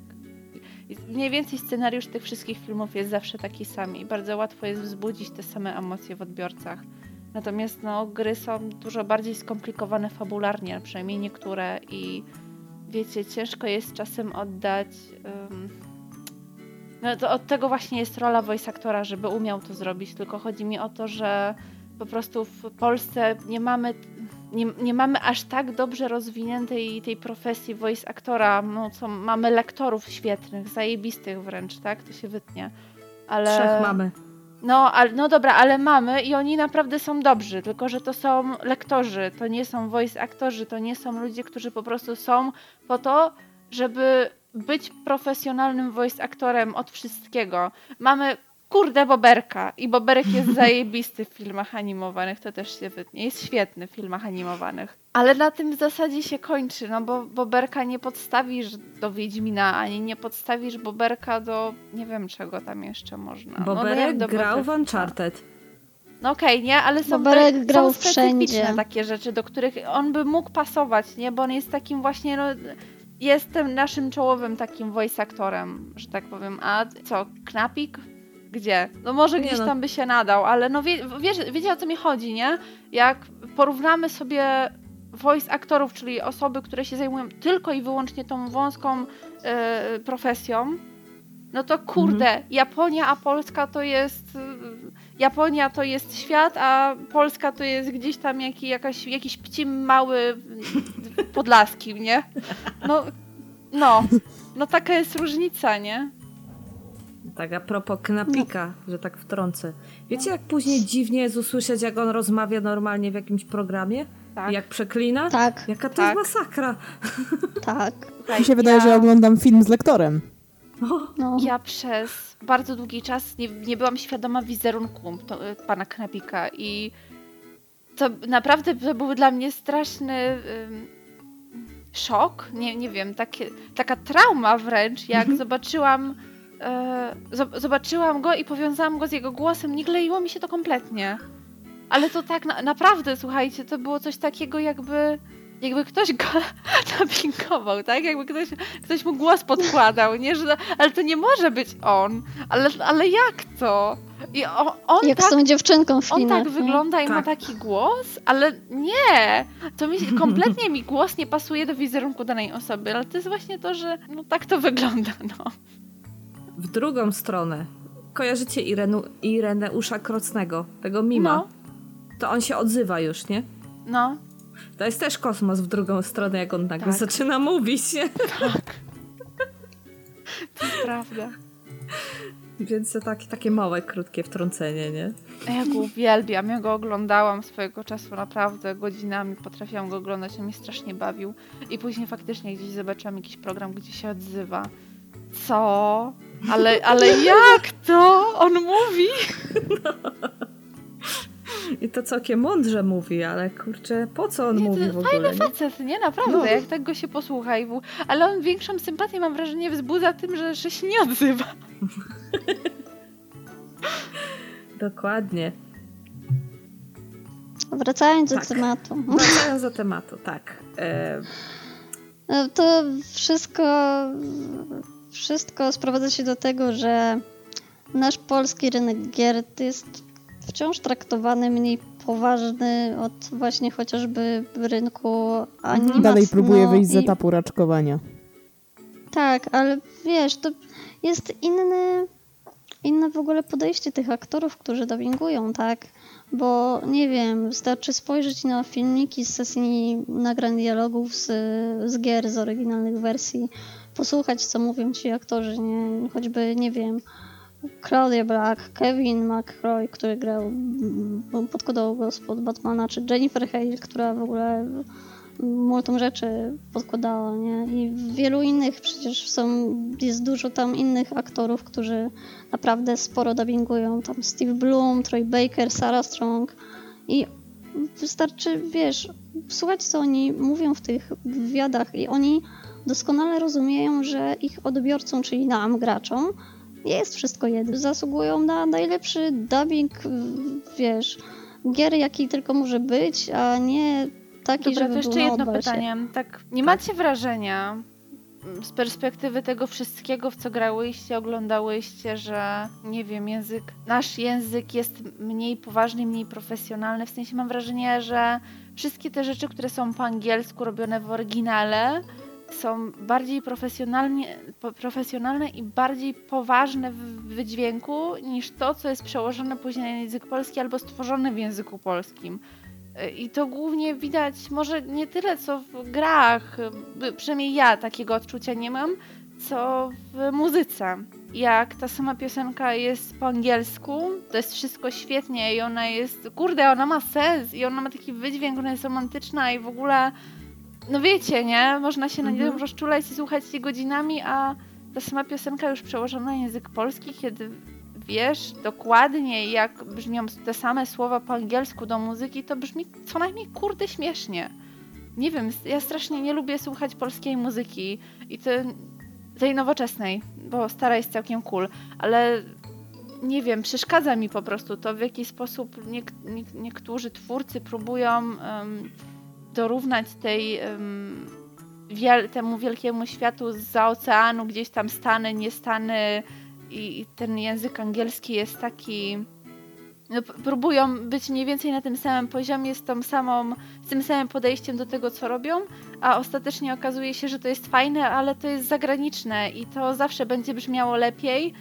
I mniej więcej scenariusz tych wszystkich filmów jest zawsze taki sam i bardzo łatwo jest wzbudzić te same emocje w odbiorcach. Natomiast no, gry są dużo bardziej skomplikowane fabularnie, przynajmniej niektóre i wiecie, ciężko jest czasem oddać ym, no to od tego właśnie jest rola voice aktora, żeby umiał to zrobić, tylko chodzi mi o to, że po prostu w Polsce nie mamy, nie, nie mamy aż tak dobrze rozwiniętej tej profesji voice aktora, no co mamy lektorów świetnych, zajebistych wręcz, tak? To się wytnie. Ale... Trzech mamy. No, ale, no dobra, ale mamy i oni naprawdę są dobrzy, tylko że to są lektorzy, to nie są voice aktorzy, to nie są ludzie, którzy po prostu są po to, żeby być profesjonalnym voice aktorem od wszystkiego. Mamy kurde Boberka i Boberek jest zajebisty w filmach animowanych, to też się wytnie. Jest świetny w filmach animowanych. Ale na tym w zasadzie się kończy, no bo Boberka nie podstawisz do Wiedźmina, ani nie podstawisz Boberka do nie wiem czego tam jeszcze można. no, nie Boberek do grał w. Uncharted. No okej, nie, ale są, Boberek te, grał są specyficzne wszędzie. takie rzeczy, do których on by mógł pasować, nie? Bo on jest takim właśnie, no, jestem naszym czołowym takim voice aktorem, że tak powiem. A co, Knapik? Gdzie? No może Nie gdzieś no. tam by się nadał, ale no wie, wiesz, wiecie o co mi chodzi, nie? Jak porównamy sobie voice aktorów, czyli osoby, które się zajmują tylko i wyłącznie tą wąską e, profesją, no to kurde, Japonia, a Polska to jest. y, Japonia to jest świat, a Polska to jest gdzieś tam jaki, jakaś, jakiś pcim mały podlaski, nie? No, no, no taka jest różnica, nie? Tak a propos knapika, że tak wtrącę. Wiecie jak później dziwnie jest usłyszeć, jak on rozmawia normalnie w jakimś programie? Tak. Jak przeklina? Tak, Jaka to Tak. jest masakra. tak. Słuchaj, Mi się wydaje, ja, że oglądam film z lektorem. No. Ja przez bardzo długi czas nie, nie byłam świadoma wizerunku to, y, pana Knapika i to naprawdę to był dla mnie straszny ym, szok, nie, nie wiem, takie, taka trauma wręcz, jak zobaczyłam e, zo- zobaczyłam go i powiązałam go z jego głosem, nie kleiło mi się to kompletnie. Ale to tak na, naprawdę, słuchajcie, to było coś takiego jakby jakby ktoś go napinkował, tak? Jakby ktoś, ktoś mu głos podkładał, nie? Że, ale to nie może być on. Ale, ale jak to? I on, on Jak tak z tą dziewczynką w on tak nie? wygląda i ma Tak. taki głos, ale nie! To mi kompletnie mi głos nie pasuje do wizerunku danej osoby, ale to jest właśnie to, że no tak to wygląda, no. W drugą stronę. Kojarzycie Irenu, Ireneusza Krocnego, tego mima? No, To on się odzywa już, nie? no, To jest też kosmos w drugą stronę, jak on nagle Tak. zaczyna mówić, nie? tak. To jest prawda. Więc to takie, takie małe, krótkie wtrącenie, nie? Ja go uwielbiam, ja go oglądałam swojego czasu naprawdę godzinami, potrafiłam go oglądać, on mnie strasznie bawił. I później faktycznie gdzieś zobaczyłam jakiś program, gdzie się odzywa. Co? Ale, ale jak to? On mówi? I to całkiem mądrze mówi, ale kurczę, po co on Nie, mówi w Fajny ogóle? Nie? facet, nie? Naprawdę, No. jak tak go się posłucha. I w... Ale on większą sympatię, mam wrażenie, wzbudza tym, że, że się nie odzywa. Dokładnie. Wracając Tak. do tematu. Wracając do tematu, tak. E, No To wszystko, wszystko sprowadza się do tego, że nasz polski rynek gier jest wciąż traktowany mniej poważny od właśnie chociażby rynku animacji. Dalej próbuję no wyjść z i- etapu raczkowania. Tak, ale wiesz, to jest inny, inne w ogóle podejście tych aktorów, którzy dubbingują, tak? Bo nie wiem, wystarczy spojrzeć na filmiki z sesji nagrań dialogów z, z gier, z oryginalnych wersji, posłuchać, co mówią ci aktorzy, nie? Choćby, nie wiem, Claudia Black, Kevin McCroy, który grał, mm, podkładał głos pod Batmana, czy Jennifer Hale, która w ogóle multum rzeczy podkładała, nie? I wielu innych przecież są, jest dużo tam innych aktorów, którzy naprawdę sporo dubbingują. Tam Steve Bloom, Troy Baker, Sarah Strong i wystarczy, wiesz, słuchać co oni mówią w tych wywiadach i oni doskonale rozumieją, że ich odbiorcą, czyli nam, graczom, jest wszystko jedno. Zasługują na najlepszy dubbing, wiesz, gier, jaki tylko może być, a nie taki, Dobra, żeby to jeszcze jedno pytanie. Tak, nie macie wrażenia mm, z perspektywy tego wszystkiego, w co grałyście, oglądałyście, że nie wiem, język, nasz język jest mniej poważny, mniej profesjonalny. W sensie mam wrażenie, że wszystkie te rzeczy, które są po angielsku robione w oryginale, są bardziej profesjonalnie, profesjonalne i bardziej poważne w wydźwięku niż to, co jest przełożone później na język polski albo stworzone w języku polskim. I to głównie widać, może nie tyle co w grach, by- przynajmniej ja takiego odczucia nie mam, co w muzyce. Jak ta sama piosenka jest po angielsku, to jest wszystko świetnie i ona jest, kurde, ona ma sens i ona ma taki wydźwięk, ona jest romantyczna i w ogóle, no wiecie, nie? Można się na Mhm. nią rozczulać i słuchać jej godzinami, a ta sama piosenka już przełożona na język polski, kiedy wiesz dokładnie, jak brzmią te same słowa po angielsku do muzyki, to brzmi co najmniej kurde śmiesznie. Nie wiem, ja strasznie nie lubię słuchać polskiej muzyki i te, tej nowoczesnej, bo stara jest całkiem cool, ale nie wiem, przeszkadza mi po prostu to, w jaki sposób niek- niek- niektórzy twórcy próbują em, dorównać tej wiel- temu wielkiemu światu za oceanu, gdzieś tam Stany, nie Stany i, i ten język angielski jest taki no, próbują być mniej więcej na tym samym poziomie, z, tą samą, z tym samym podejściem do tego, co robią, a ostatecznie okazuje się, że to jest fajne, ale to jest zagraniczne i to zawsze będzie brzmiało lepiej,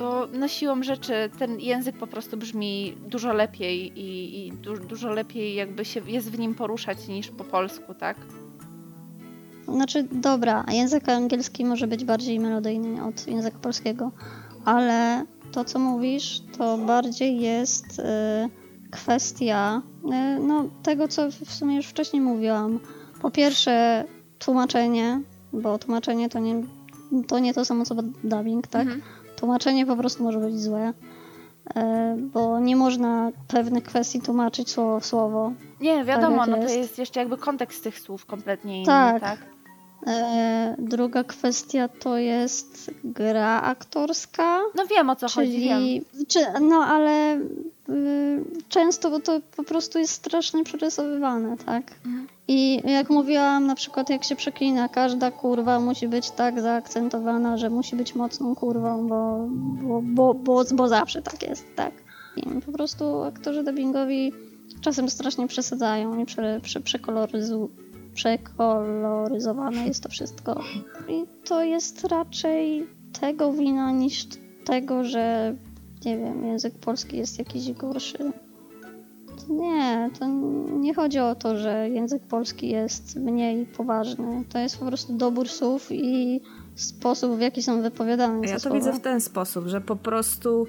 bo no siłą rzeczy ten język po prostu brzmi dużo lepiej i, i du, dużo lepiej jakby się jest w nim poruszać niż po polsku, tak? Znaczy, dobra, język angielski może być bardziej melodyjny od języka polskiego, ale to, co mówisz, to bardziej jest y, kwestia y, no, tego, co w sumie już wcześniej mówiłam. Po pierwsze, tłumaczenie, bo tłumaczenie to nie to, nie to samo co dubbing, tak? Mhm. Tłumaczenie po prostu może być złe, y, bo nie można pewnych kwestii tłumaczyć słowo w słowo. Nie, wiadomo, jak no to jest. jeszcze jakby kontekst tych słów kompletnie inny, Tak. tak? E, druga kwestia to jest gra aktorska, No wiem o co chodzi, wiem. czyli czy, no ale często bo to po prostu jest strasznie przerysowywane, tak? Mhm. I jak mówiłam, na przykład jak się przeklina, każda kurwa musi być tak zaakcentowana, że musi być mocną kurwą, bo, bo, bo, bo, bo zawsze tak jest, tak? I po prostu aktorzy dubbingowi czasem strasznie przesadzają i prze, prze, przekoloryzu, przekoloryzowane jest to wszystko. I to jest raczej tego wina niż tego, że nie wiem, język polski jest jakiś gorszy. To nie, to nie chodzi o to, że język polski jest mniej poważny. To jest po prostu dobór słów i sposób, w jaki są wypowiadane Ja to słowa. widzę w ten sposób, że po prostu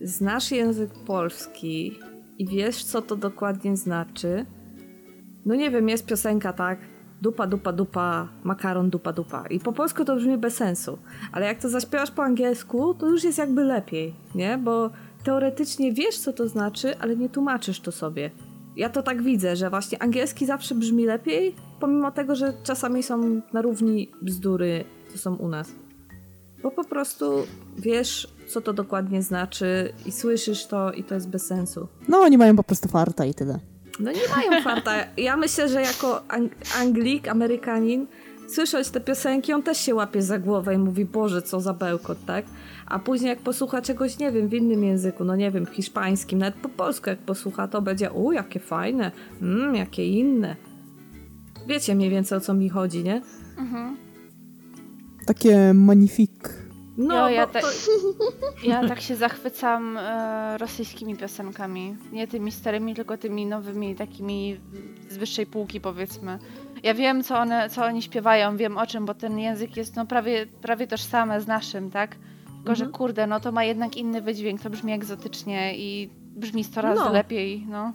znasz język polski i wiesz, co to dokładnie znaczy. No nie wiem, jest piosenka, tak? Dupa, dupa, dupa, makaron, dupa, dupa. I po polsku to brzmi bez sensu. Ale jak to zaśpiewasz po angielsku, to już jest jakby lepiej, nie? Bo teoretycznie wiesz, co to znaczy, ale nie tłumaczysz to sobie. Ja to tak widzę, że właśnie angielski zawsze brzmi lepiej, pomimo tego, że czasami są na równi bzdury, co są u nas. Bo po prostu wiesz, co to dokładnie znaczy i słyszysz to i to jest bez sensu. No, oni mają po prostu farta i tyle. No nie mają farta. Ja myślę, że jako Ang- Anglik, Amerykanin, słysząc te piosenki, on też się łapie za głowę i mówi, Boże, co za bełkot, tak? A później jak posłucha czegoś, nie wiem, w innym języku, no nie wiem, hiszpańskim, nawet po polsku jak posłucha, to będzie, u, jakie fajne, mmm, jakie inne. Wiecie mniej więcej o co mi chodzi, nie? Mhm. Takie magnifique. No, Jo, ja to, Ja tak się zachwycam e, rosyjskimi piosenkami. Nie tymi starymi, tylko tymi nowymi, takimi z wyższej półki powiedzmy. Ja wiem, co, one, co oni śpiewają, wiem o czym, bo ten język jest no, prawie, prawie tożsamy z naszym, tak? Tylko, że Mhm. kurde, no to ma jednak inny wydźwięk, to brzmi egzotycznie i brzmi 100 razy No. lepiej, no.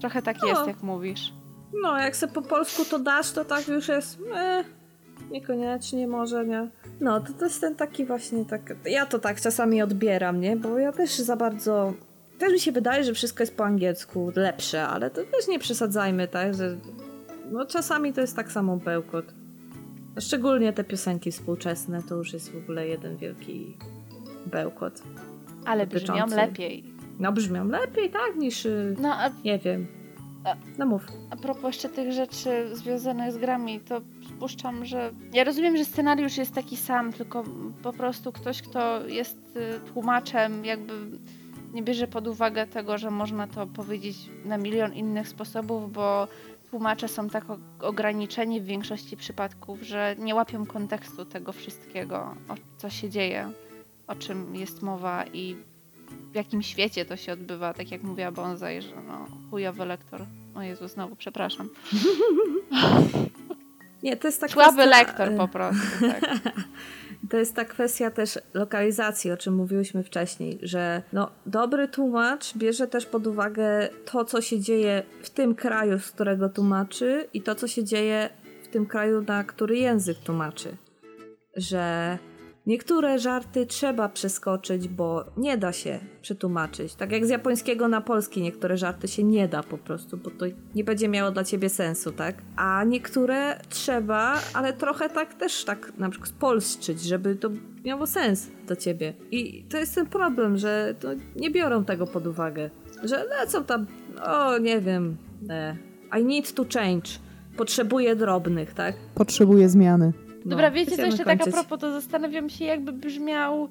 Trochę tak No. jest, jak mówisz. no, jak se po polsku to dasz, to tak już jest, e, niekoniecznie może, nie? No, to, to jest ten taki właśnie, tak, ja to tak czasami odbieram, nie? Bo ja też za bardzo, też mi się wydaje, że wszystko jest po angielsku lepsze, ale to też nie przesadzajmy, tak, że no czasami to jest tak samo bełkot. Szczególnie te piosenki współczesne, to już jest w ogóle jeden wielki bełkot. Ale brzmią Dotyczący- lepiej. No brzmią lepiej, tak, niż, y, No, a nie wiem, no mów. A propos jeszcze tych rzeczy związanych z grami, to przypuszczam, że. Ja rozumiem, że scenariusz jest taki sam, tylko po prostu ktoś, kto jest y, tłumaczem, jakby nie bierze pod uwagę tego, że można to powiedzieć na milion innych sposobów, bo tłumacze są tak ograniczeni w większości przypadków, że nie łapią kontekstu tego wszystkiego, o co się dzieje, o czym jest mowa i w jakim świecie to się odbywa, tak jak mówiła Bonsai, że no, chujowy lektor. O Jezu, znowu, przepraszam. Nie, to jest tak Słaby kwestia, lektor y, po prostu, tak. To jest ta kwestia też lokalizacji, o czym mówiłyśmy wcześniej, że no, dobry tłumacz bierze też pod uwagę to, co się dzieje w tym kraju, z którego tłumaczy i to, co się dzieje w tym kraju, na który język tłumaczy. Że niektóre żarty trzeba przeskoczyć, bo nie da się przetłumaczyć. Tak jak z japońskiego na polski niektóre żarty się nie da po prostu, bo to nie będzie miało dla ciebie sensu, tak? A niektóre trzeba, ale trochę tak też tak na przykład spolszczyć, żeby to miało sens do ciebie. I to jest ten problem, że to nie biorą tego pod uwagę. Że lecą tam, o nie wiem, e, I need to change. Potrzebuję drobnych, tak? Potrzebuję zmiany. No, Dobra, wiecie co jeszcze tak a propos, to zastanawiam się jakby brzmiał,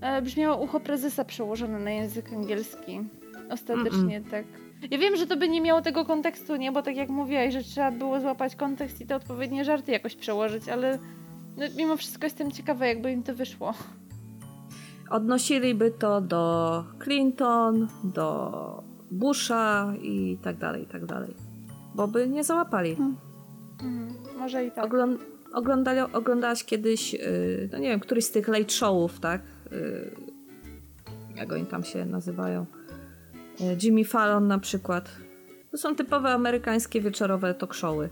e, brzmiało ucho prezesa przełożone na język angielski. Ostatecznie tak. Ja wiem, że to by nie miało tego kontekstu, nie? Bo tak jak mówiłaś, że trzeba było złapać kontekst i te odpowiednie żarty jakoś przełożyć, ale no, mimo wszystko jestem ciekawa, jakby im to wyszło. Odnosiliby to do Clinton, do Busha i tak dalej, i tak dalej. Bo by nie załapali. Mhm, może i tak. Ogląd oglądali, oglądałaś kiedyś, yy, no nie wiem, któryś z tych late showów, tak? Yy, jak oni tam się nazywają? Yy, Jimmy Fallon na przykład. To są typowe amerykańskie wieczorowe talk showy.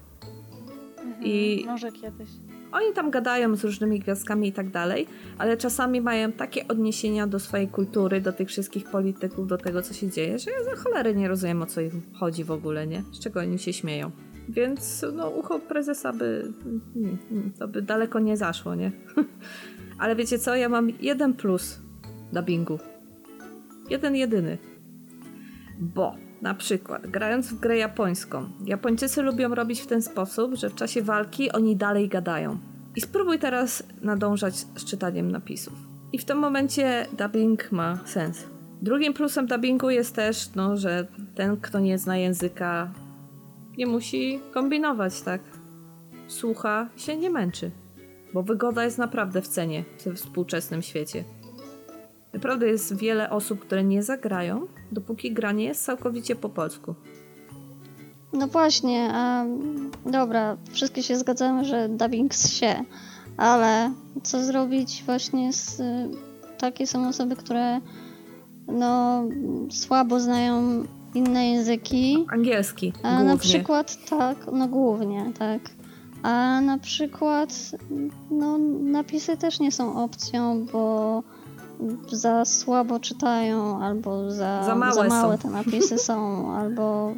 Mhm, i- Może kiedyś. Oni tam gadają z różnymi gwiazdkami i tak dalej, ale czasami mają takie odniesienia do swojej kultury, do tych wszystkich polityków, do tego, co się dzieje, że ja za cholery nie rozumiem, o co im chodzi w ogóle, nie? Z czego oni się śmieją. Więc no, ucho prezesa by, mm, mm, to by daleko nie zaszło, nie? ale wiecie co? Ja mam jeden plus dubbingu. Jeden jedyny. Bo na przykład, grając w grę japońską, Japończycy lubią robić w ten sposób, że w czasie walki oni dalej gadają. I spróbuj teraz nadążać z czytaniem napisów. I w tym momencie dubbing ma sens. Drugim plusem dubbingu jest też, no, że ten, kto nie zna języka, nie musi kombinować, tak? Słucha się nie męczy. Bo wygoda jest naprawdę w cenie we współczesnym świecie. Naprawdę jest wiele osób, które nie zagrają, dopóki gra nie jest całkowicie po polsku. No właśnie, a, dobra, wszystkie się zgadzamy, że dubbing się, ale co zrobić właśnie z y, takie są osoby, które no słabo znają inne języki, Angielski a głównie. na przykład tak, no głównie, tak. A na przykład no napisy też nie są opcją, bo za słabo czytają, albo za, Za małe małe są. te napisy są, albo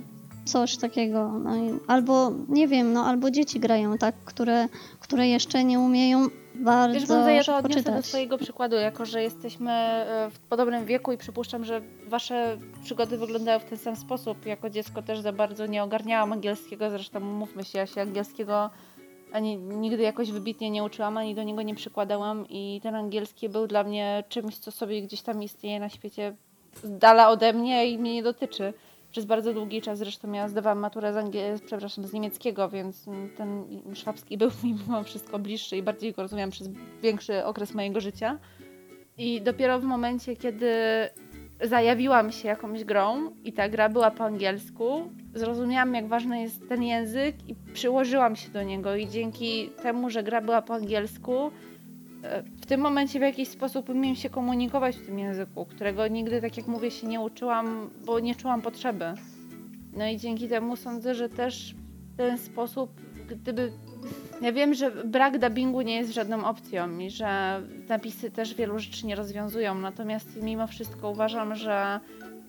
coś takiego. No albo nie wiem, no albo dzieci grają tak, które, które jeszcze nie umieją bardzo Wiesz, Gonza, ja to odniosę do czytać. swojego przykładu, jako że jesteśmy e, w podobnym wieku i przypuszczam, że wasze przygody wyglądają w ten sam sposób. Jako dziecko też za bardzo nie ogarniałam angielskiego, zresztą mówmy się, ja się angielskiego ani nigdy jakoś wybitnie nie uczyłam, ani do niego nie przykładałam i ten angielski był dla mnie czymś, co sobie gdzieś tam istnieje na świecie z dala ode mnie i mnie nie dotyczy. Przez bardzo długi czas zresztą ja zdawałam maturę z, angie- przepraszam, z niemieckiego, więc ten szwabski był mi mimo wszystko bliższy i bardziej go rozumiałam przez większy okres mojego życia. I dopiero w momencie, kiedy zajawiłam się jakąś grą i ta gra była po angielsku, zrozumiałam, jak ważny jest ten język i przyłożyłam się do niego. I dzięki temu, że gra była po angielsku, w tym momencie w jakiś sposób umiem się komunikować w tym języku, którego nigdy, tak jak mówię, się nie uczyłam, bo nie czułam potrzeby. No i dzięki temu sądzę, że też w ten sposób, gdyby. Ja wiem, że brak dubbingu nie jest żadną opcją i że napisy też wielu rzeczy nie rozwiązują, natomiast mimo wszystko uważam, że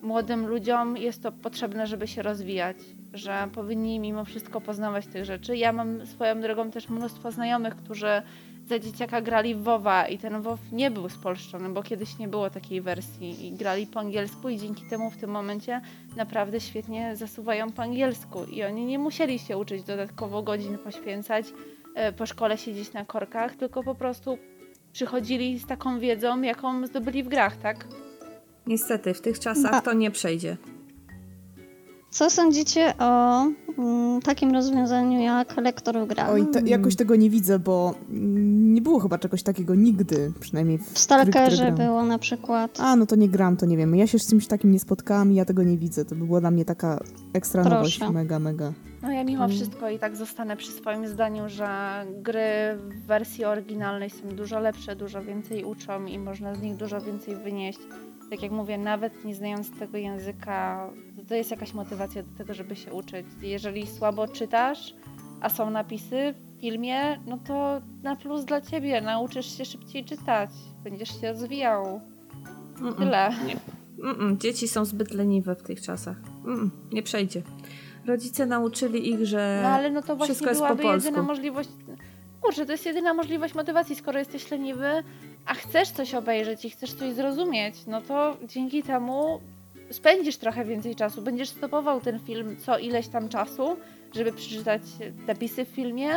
młodym ludziom jest to potrzebne, żeby się rozwijać, że powinni mimo wszystko poznawać tych rzeczy. Ja mam swoją drogą też mnóstwo znajomych, którzy za dzieciaka grali w WoWa i ten WoW nie był spolszczony, bo kiedyś nie było takiej wersji i grali po angielsku i dzięki temu w tym momencie naprawdę świetnie zasuwają po angielsku i oni nie musieli się uczyć dodatkowo godzin poświęcać, e, po szkole siedzieć na korkach, tylko po prostu przychodzili z taką wiedzą, jaką zdobyli w grach, tak? Niestety, w tych czasach to nie przejdzie. Co sądzicie o mm, takim rozwiązaniu jak lektor w grach? Oj, te, jakoś tego nie widzę, bo nie było chyba czegoś takiego nigdy, przynajmniej w W Stalkerze było na przykład. A, no to nie gram, to nie wiem. Ja się z czymś takim nie spotkałam i ja tego nie widzę. To by była dla mnie taka ekstra Proszę. nowość, mega, mega. No ja mimo Mm. wszystko i tak zostanę przy swoim zdaniu, że gry w wersji oryginalnej są dużo lepsze, dużo więcej uczą i można z nich dużo więcej wynieść. Tak jak mówię, nawet nie znając tego języka, to- jest jakaś motywacja do tego, żeby się uczyć. Jeżeli słabo czytasz, a są napisy w filmie, no to na plus dla ciebie, nauczysz się szybciej czytać, będziesz się rozwijał. Mm-mm. Tyle. Mm-mm. Dzieci są zbyt leniwe w tych czasach. Nie przejdzie. Rodzice nauczyli ich, że No ale no to właśnie wszystko jest byłaby po polsku. jedyna możliwość. Kurczę, to jest jedyna możliwość motywacji, skoro jesteś leniwy, a chcesz coś obejrzeć i chcesz coś zrozumieć, no to dzięki temu spędzisz trochę więcej czasu. Będziesz stopował ten film co ileś tam czasu, żeby przeczytać napisy w filmie.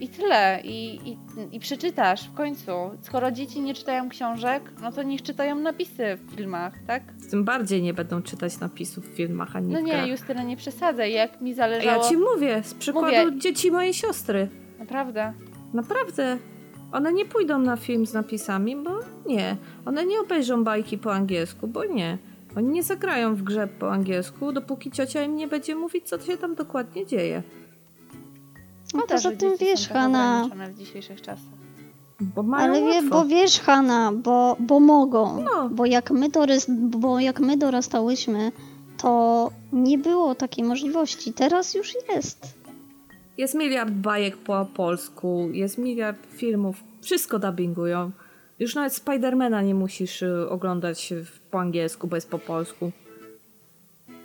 I tyle. I, i, I przeczytasz w końcu. Skoro dzieci nie czytają książek, no to niech czytają napisy w filmach, tak? tym bardziej nie będą czytać napisów w filmach ani No w nie. Justyna, nie przesadzaj. Jak mi zależało... Ja ci mówię, z przykładu Mówię. dzieci mojej siostry. Naprawdę. Naprawdę. One nie pójdą na film z napisami, bo nie. One nie obejrzą bajki po angielsku, bo nie. Oni nie zagrają w grze po angielsku, dopóki ciocia im nie będzie mówić, co się tam dokładnie dzieje. No poza że tym wiesz, Hanna, w dzisiejszych czasach. Bo mają ale wie, bo wiesz, Hanna, bo, bo mogą. No. Bo jak my dorys, bo jak my dorastałyśmy, to nie było takiej możliwości. Teraz już jest. Jest miliard bajek po polsku, jest miliard filmów, wszystko dubbingują. Już nawet Spidermana nie musisz y, oglądać w- po angielsku, bo jest po polsku.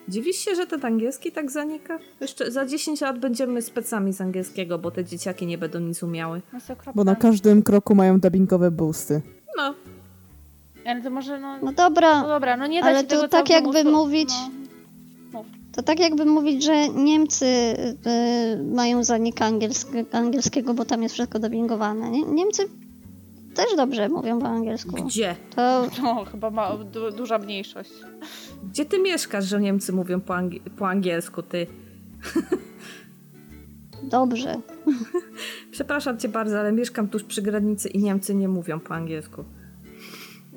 Dziwisz się, że ten angielski tak zanika? Jeszcze za 10 lat będziemy specami z angielskiego, bo te dzieciaki nie będą nic umiały. No. Bo na każdym kroku mają dubbingowe boosty. No, Ale to może, no... No No dobra, dobra, no nie da ale się to tego tak jakby mówić- No. To tak jakby mówić, że Niemcy y, mają zanik angielsk- angielskiego, bo tam jest wszystko dubbingowane. Nie? Niemcy też dobrze mówią po angielsku. gdzie? To To chyba ma du duża mniejszość. Gdzie ty mieszkasz, że Niemcy mówią po, angi- po angielsku, ty? dobrze. Przepraszam cię bardzo, ale mieszkam tuż przy granicy i Niemcy nie mówią po angielsku.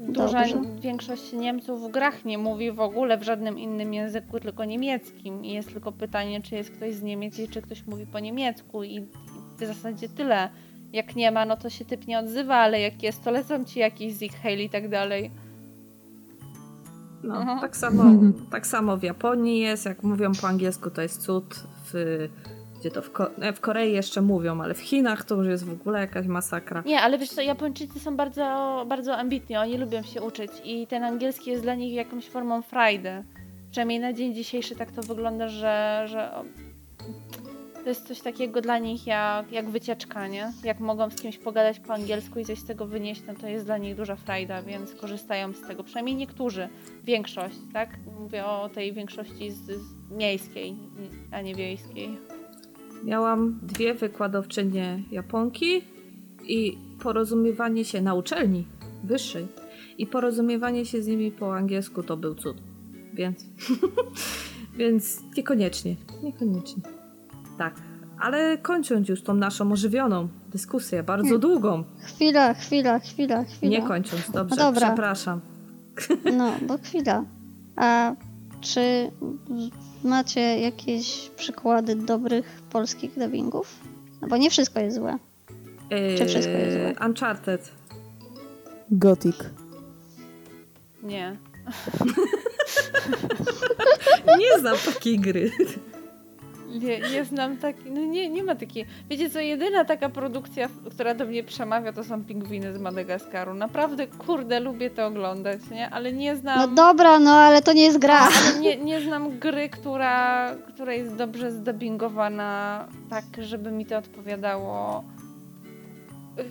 Duża Dobrze. większość Niemców w grach nie mówi w ogóle w żadnym innym języku, tylko niemieckim. I jest tylko pytanie, czy jest ktoś z Niemiec i czy ktoś mówi po niemiecku. I w zasadzie tyle. Jak nie ma, no to się typ nie odzywa, ale jak jest, to lecą ci jakiś Zig Heil i tak dalej. No, Mhm. tak, samo, tak samo w Japonii jest, jak mówią po angielsku, to jest cud. W, gdzie to w, Ko- e, w Korei jeszcze mówią, ale w Chinach to już jest w ogóle jakaś masakra. Nie, ale wiesz co, Japończycy są bardzo, bardzo ambitni, oni lubią się uczyć i ten angielski jest dla nich jakąś formą frajdy. Przynajmniej na dzień dzisiejszy tak to wygląda, że, że to jest coś takiego dla nich jak, jak wycieczka, nie? Jak mogą z kimś pogadać po angielsku i coś z tego wynieść, no to jest dla nich duża frajda, więc korzystają z tego. Przynajmniej niektórzy, większość, tak? Mówię o tej większości z, z miejskiej, a nie wiejskiej. Miałam dwie wykładowczynie Japonki i porozumiewanie się na uczelni wyższej i porozumiewanie się z nimi po angielsku to był cud. Więc, więc niekoniecznie, niekoniecznie. Tak, Ale kończąc już tą naszą ożywioną dyskusję, bardzo długą. Chwila, chwila, chwila, chwila. Nie kończąc, dobrze, No dobra. przepraszam. No, bo chwila. A czy macie jakieś przykłady dobrych polskich dubbingów? No bo nie wszystko jest złe. Czy wszystko jest złe? Yy, Uncharted. Gothic. Nie. Nie znam takiej gry. Nie, nie znam takiej, no nie, nie ma takiej. Wiecie co, jedyna taka produkcja, która do mnie przemawia, to są pingwiny z Madagaskaru. Naprawdę, kurde, lubię to oglądać, nie? Ale nie znam... No dobra, no ale to nie jest gra. nie, nie znam gry, która, która jest dobrze zdubbingowana tak, żeby mi to odpowiadało.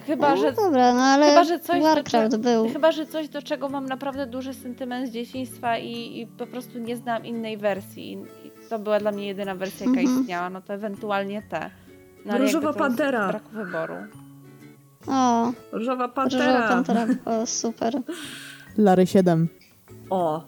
Chyba, no że dobra, no ale chyba, że coś do Warcraft był. Chyba, że coś, do czego mam naprawdę duży sentyment z dzieciństwa i, i po prostu nie znam innej wersji. To była dla mnie jedyna wersja, jaka Mhm. istniała, no to ewentualnie te. No, Różowa Pantera. braku wyboru. O, Różowa Różowa Pantera. Pantera, o, super. Lary 7. O,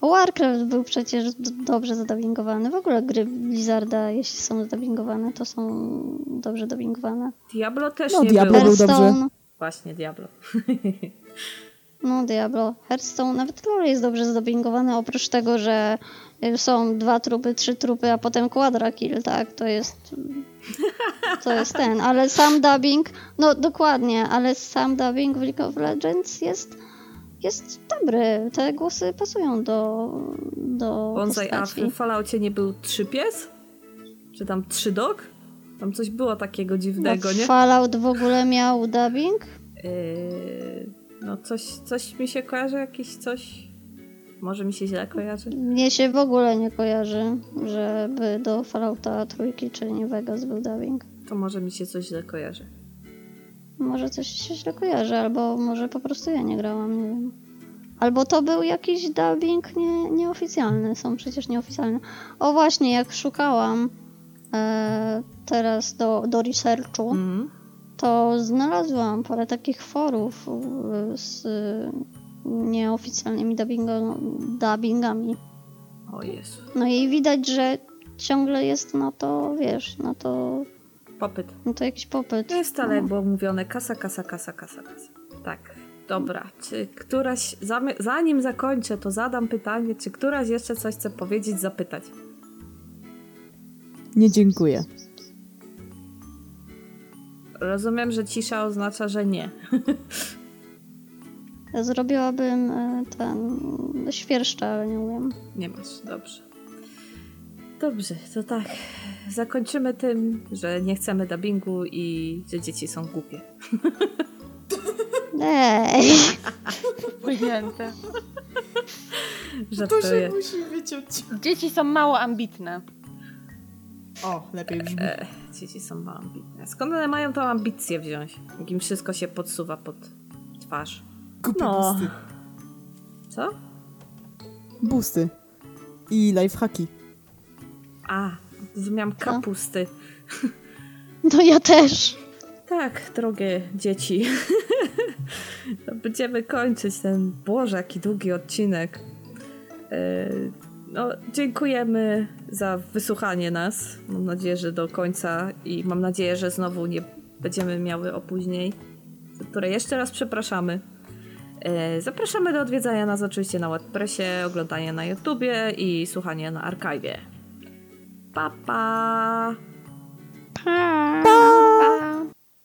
O, Warcraft był przecież d- dobrze zadubbingowany. W ogóle gry Blizzarda, jeśli są zadubbingowane, to są dobrze dubbingowane. Diablo też No, nie Diablo było. był dobrze. Właśnie, Diablo. no Diablo, Hearthstone, nawet LoL jest dobrze zadubbingowany, oprócz tego, że y, są dwa trupy, trzy trupy, a potem quadra kill, tak, to jest to jest ten, ale sam dubbing, no dokładnie, ale sam dubbing w League of Legends jest jest dobry, te głosy pasują do do Bonsai, a w postaci. Falloutie nie był trzy pies? Czy tam trzy dog? Tam coś było takiego dziwnego, no, nie? Fallout w ogóle miał dubbing? Yy, no coś, coś mi się kojarzy, jakieś coś... Może mi się źle kojarzy? Mnie się w ogóle nie kojarzy, żeby do Fallouta trójki, czyli nie Vegas był dubbing. To może mi się coś źle kojarzy. Może coś się źle kojarzy, albo może po prostu ja nie grałam, nie wiem. Albo to był jakiś dubbing nie, nieoficjalny, są przecież nieoficjalne. O właśnie, jak szukałam e, teraz do, do researchu, Mhm. To znalazłam parę takich forów e, z nieoficjalnymi dubbingo, dubbingami. O Jezu. No i widać, że ciągle jest na to, wiesz, na to, Popyt. na to jakiś popyt. Jest, ale No. było mówione, kasa, kasa, kasa, kasa, kasa. Tak, dobra. Czy któraś, zanim zakończę, to zadam pytanie, czy któraś jeszcze coś chce powiedzieć, zapytać? Nie dziękuję. Rozumiem, że cisza oznacza, że nie. Zrobiłabym e, ten świerszcza, ale nie umiem. Nie masz, dobrze. Dobrze, to tak. Zakończymy tym, że nie chcemy dubbingu i że dzieci są głupie. Ej! Pojęte. Żartuję. musi wyciąć. Dzieci są mało ambitne. O, lepiej brzmi. E, dzieci są mało ambitne. Skąd one mają tą ambicję wziąć? Jak im wszystko się podsuwa pod twarz. Kupy no. busty. Co? Busty. I lifehacki. A, zrozumiałam kapusty. No ja też. Tak, drogie dzieci. będziemy kończyć ten, Boże, jaki długi odcinek. E, No, dziękujemy za wysłuchanie nas. Mam nadzieję, że do końca i mam nadzieję, że znowu nie będziemy miały opóźnień, za które jeszcze raz przepraszamy. E, Zapraszamy do odwiedzania nas oczywiście na WordPressie, oglądania na YouTubie i słuchania na archiwie. Pa, pa! Pa.